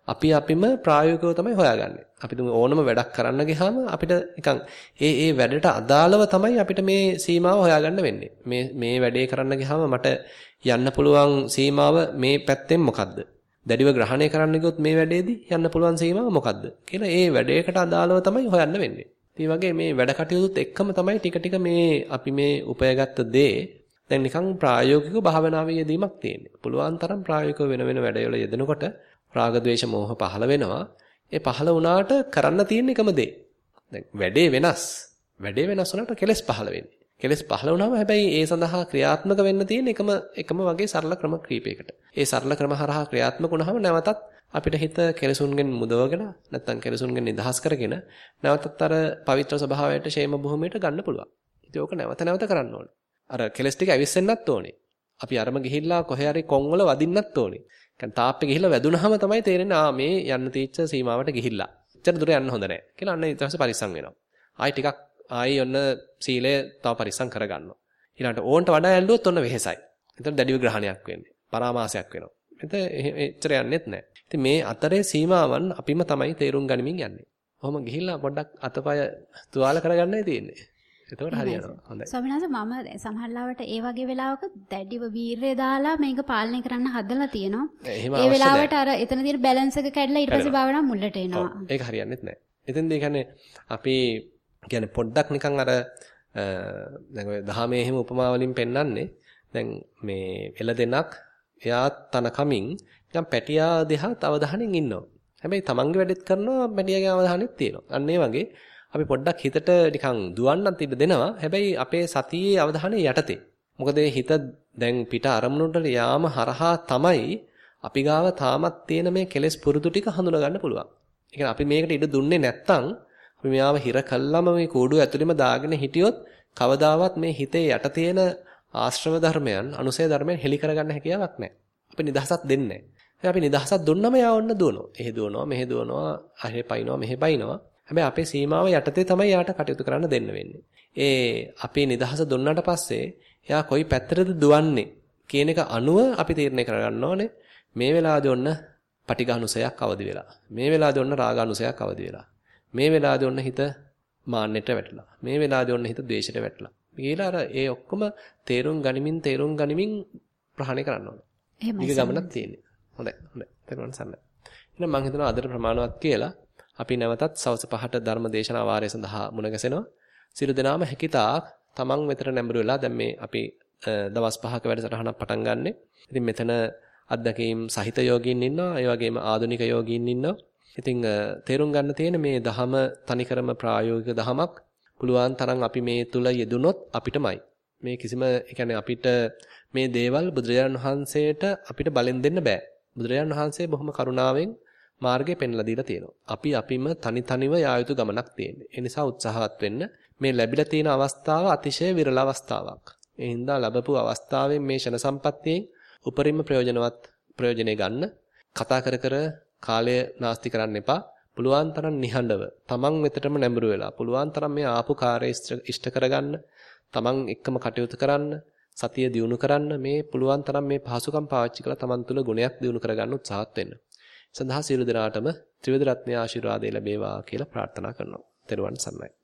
අපි අපිම ප්‍රායෝගිකව තමයි හොයාගන්නේ. අපි තුමු ඕනම වැඩක් කරන්න ගියාම අපිට නිකන් ඒ ඒ වැඩට අදාළව තමයි අපිට මේ සීමාව හොයාගන්න වෙන්නේ. මේ මේ වැඩේ කරන්න ගියාම මට යන්න පුළුවන් සීමාව මේ පැත්තෙන් මොකද්ද? දැඩිව ග්‍රහණය කරන්න ගියොත් මේ වැඩේදී යන්න පුළුවන් සීමාව මොකද්ද කියලා ඒ වැඩේකට අදාළව තමයි හොයන්න වෙන්නේ. ඒ වගේ මේ වැඩ කටයුතුත් එක්කම තමයි ටික ටික මේ අපි මේ උපයගත්ත දේ දැන් නිකන් ප්‍රායෝගික භාවනාවේ යෙදීමක් තියෙන්නේ. පුළුවන් තරම් ප්‍රායෝගිකව වෙන වෙන වැඩවල යෙදෙනකොට රාග ద్వේෂ මෝහ පහළ වෙනවා. ඒ පහළ වුණාට කරන්න තියෙන එකම දේ. දැන් වැඩේ වෙනස්. වැඩේ වෙනස් වුණාට කෙලස් පහළ වෙන්නේ. කෙලස් පහළ වුණාම හැබැයි ඒ සඳහා ක්‍රියාත්මක වෙන්න තියෙන එකම එකම වගේ සරල ක්‍රම කීපයකට. ඒ සරල ක්‍රම හරහා ක්‍රියාත්මක වුණාම නැවතත් අපිට හිත කෙලසුන්ගෙන් මුදවගෙන නැත්තම් කෙලසුන්ගෙන් නිදහස් කරගෙන නැවතත් අර පවිත්‍ර ස්වභාවයට ෂේම භූමියට ගන්න පුළුවන්. ඉතින් ඕක නැවත නැවත කරන්න ඕනේ. අර කෙලස් ටික ඇවිස්සෙන්නත් ඕනේ. අපි අරම ගිහිල්ලා කොහේ හරි කොන් වල වදින්නත් ඕනේ. කියන්නේ තාප්පේ ගිහිල්ලා වැදුනහම තමයි තේරෙන්නේ ආ මේ යන්න තීච්ච සීමාවට ගිහිල්ලා. එච්චර දුර යන්න හොඳ නැහැ කියලා අන්න ඊට පස්සේ පරිස්සම් වෙනවා. ආයි ටිකක් ආයි ඔන්න සීලය තව පරිස්සම් කරගන්නවා. ඊළඟට ඕන්ට වඩා ඇල්ලුවොත් ඔන්න වෙහෙසයි. එතන දැඩිව ග්‍රහණයක් වෙන්නේ. පරාමාසයක් වෙනවා. එතන එච්චර යන්නෙත් නැහැ. ඉතින් මේ අතරේ සීමාවන් අපිම තමයි තේරුම් ගනිමින් යන්නේ. කොහොම ගිහිල්ලා පොඩ්ඩක් අතපය තුවාල කරගන්නයි තියෙන්නේ. එතකොට හරියනවා. හොඳයි. ස්වාමිනාස මම සමහරවිට ඒ වගේ වෙලාවක දැඩිව වීරය දාලා මේක පාලනය කරන්න හදලා තියෙනවා. ඒ වෙලාවට අර එතන තියෙන බැලන්ස් එක කැඩලා ඊට පස්සේ භාවනාව මුල්ලට එනවා. ඒක හරියන්නේත් නැහැ. එතෙන්දී කියන්නේ අපි කියන්නේ පොඩ්ඩක් නිකන් අර දැන් ඔය දහමේ එහෙම උපමා වලින් පෙන්වන්නේ දැන් මේ එළ දෙනක් එයා තන කමින් නිකන් පැටියා දෙහා අවධානයෙන් ඉන්නවා. හැබැයි තමන්ගේ වැඩෙත් කරනවා පැටියාගේ අවධානයත් තියෙනවා. අන්න ඒ වගේ අපි පොඩ්ඩක් හිතට නිකන් දුවන්නත් ඉඩ දෙනවා. හැබැයි අපේ සතියේ අවධානය යටතේ. මොකද හිත දැන් පිට අරමුණට යාම හරහා තමයි අපි ගාව තාමත් තියෙන මේ කෙලෙස් පුරුදු ටික හඳුනා ගන්න පුළුවන්. ඒ අපි මේකට ඉඩ දුන්නේ නැත්තම් අපි මෙයාව හිර කළාම මේ කෝඩුව ඇතුළෙම දාගෙන හිටියොත් කවදාවත් මේ හිතේ යට තියෙන ආශ්‍රව ධර්මයන්, අනුසය ධර්මයන් හෙලි කරගන්න හැකියාවක් නැහැ. අපි නිදහසක් දෙන්නේ නැහැ. අපි නිදහසක් දුන්නම යා ඔන්න දුවනවා. එහෙ දුවනවා, මෙහෙ දුවනවා, අහෙ පයින්නවා, මෙහෙ පයින්නවා. හැබැයි අපේ සීමාව යටතේ තමයි යාට කටයුතු කරන්න දෙන්න වෙන්නේ. ඒ අපේ නිදහස දුන්නාට පස්සේ එයා කොයි පැත්තටද දුවන්නේ කියන එක අනුව අපි තීරණය කරගන්න ඕනේ. මේ වෙලාවේදී ඔන්න පටිඝානුසයක් අවදි වෙලා. මේ වෙලාවේදී ඔන්න රාගානුසයක් අවදි වෙලා. මේ වෙලාවේදී ඔන්න හිත මාන්නයට වැටලා. මේ වෙලාවේදී ඔන්න හිත ද්වේෂයට වැටලා. කියලා අර ඒ ඔක්කොම තේරුම් ගනිමින් තේරුම් ගනිමින් ප්‍රහාණය කරන්න ඕනේ. එහෙමයි. ගමනක් තියෙන්නේ. හොඳයි. හොඳයි. තේරුවන් සන්නයි. එහෙනම් මම හිතනවා අදට ප්‍රමාණවත් කියලා අපි නැවතත් සවස් පහට ධර්ම දේශනා වාරය සඳහා මුණ ගැසෙනවා. සියලු දෙනාම හැකිතාක් තමන් වෙතට නැඹුරු වෙලා දැන් මේ අපි දවස් පහක වැඩසටහනක් පටන් ගන්නෙ. ඉතින් මෙතන අත්දැකීම් සහිත යෝගීන් ඉන්නවා. ඒ වගේම ආධුනික යෝගීන් ඉන්නවා. ඉතින් තේරුම් ගන්න තියෙන මේ දහම තනිකරම ප්‍රායෝගික දහමක්. පුළුවන් තරම් අපි මේ තුල යෙදුනොත් අපිටමයි. මේ කිසිම يعني අපිට මේ දේවල් බුදුරජාණන් වහන්සේට අපිට බලෙන් දෙන්න බෑ. බුදුරජාණන් වහන්සේ බොහොම කරුණාවෙන් මාර්ගය පෙන්ලා දීලා තියෙනවා. අපි අපිම තනි තනිව යා යුතු ගමනක් තියෙන්නේ. ඒ නිසා උත්සාහවත් වෙන්න මේ ලැබිලා තියෙන අවස්ථාව අතිශය විරල අවස්ථාවක්. ඒ හින්දා ලැබපු අවස්ථාවෙන් මේ ෂණ සම්පත්තියෙන් උපරිම ප්‍රයෝජනවත් ප්‍රයෝජනෙ ගන්න. කතා කර කර කාලය නාස්ති කරන්න එපා. පුළුවන් තරම් නිහඬව තමන් වෙතටම නැඹුරු වෙලා පුළුවන් තරම් මේ ආපු කාර්ය ඉෂ්ට කරගන්න තමන් එක්කම කටයුතු කරන්න සතිය දියුණු කරන්න මේ පුළුවන් තරම් මේ පහසුකම් පාවිච්චි කරලා තමන් තුළ ගුණයක් දියුණු කරගන්න උත්සාහත් වෙන්න. සඳහා සියලු දෙනාටම ත්‍රිවිධ රත්නයේ ආශිර්වාදය ලැබේවා කියලා ප්‍රාර්ථනා කරනවා. ත්වන් සරණයි.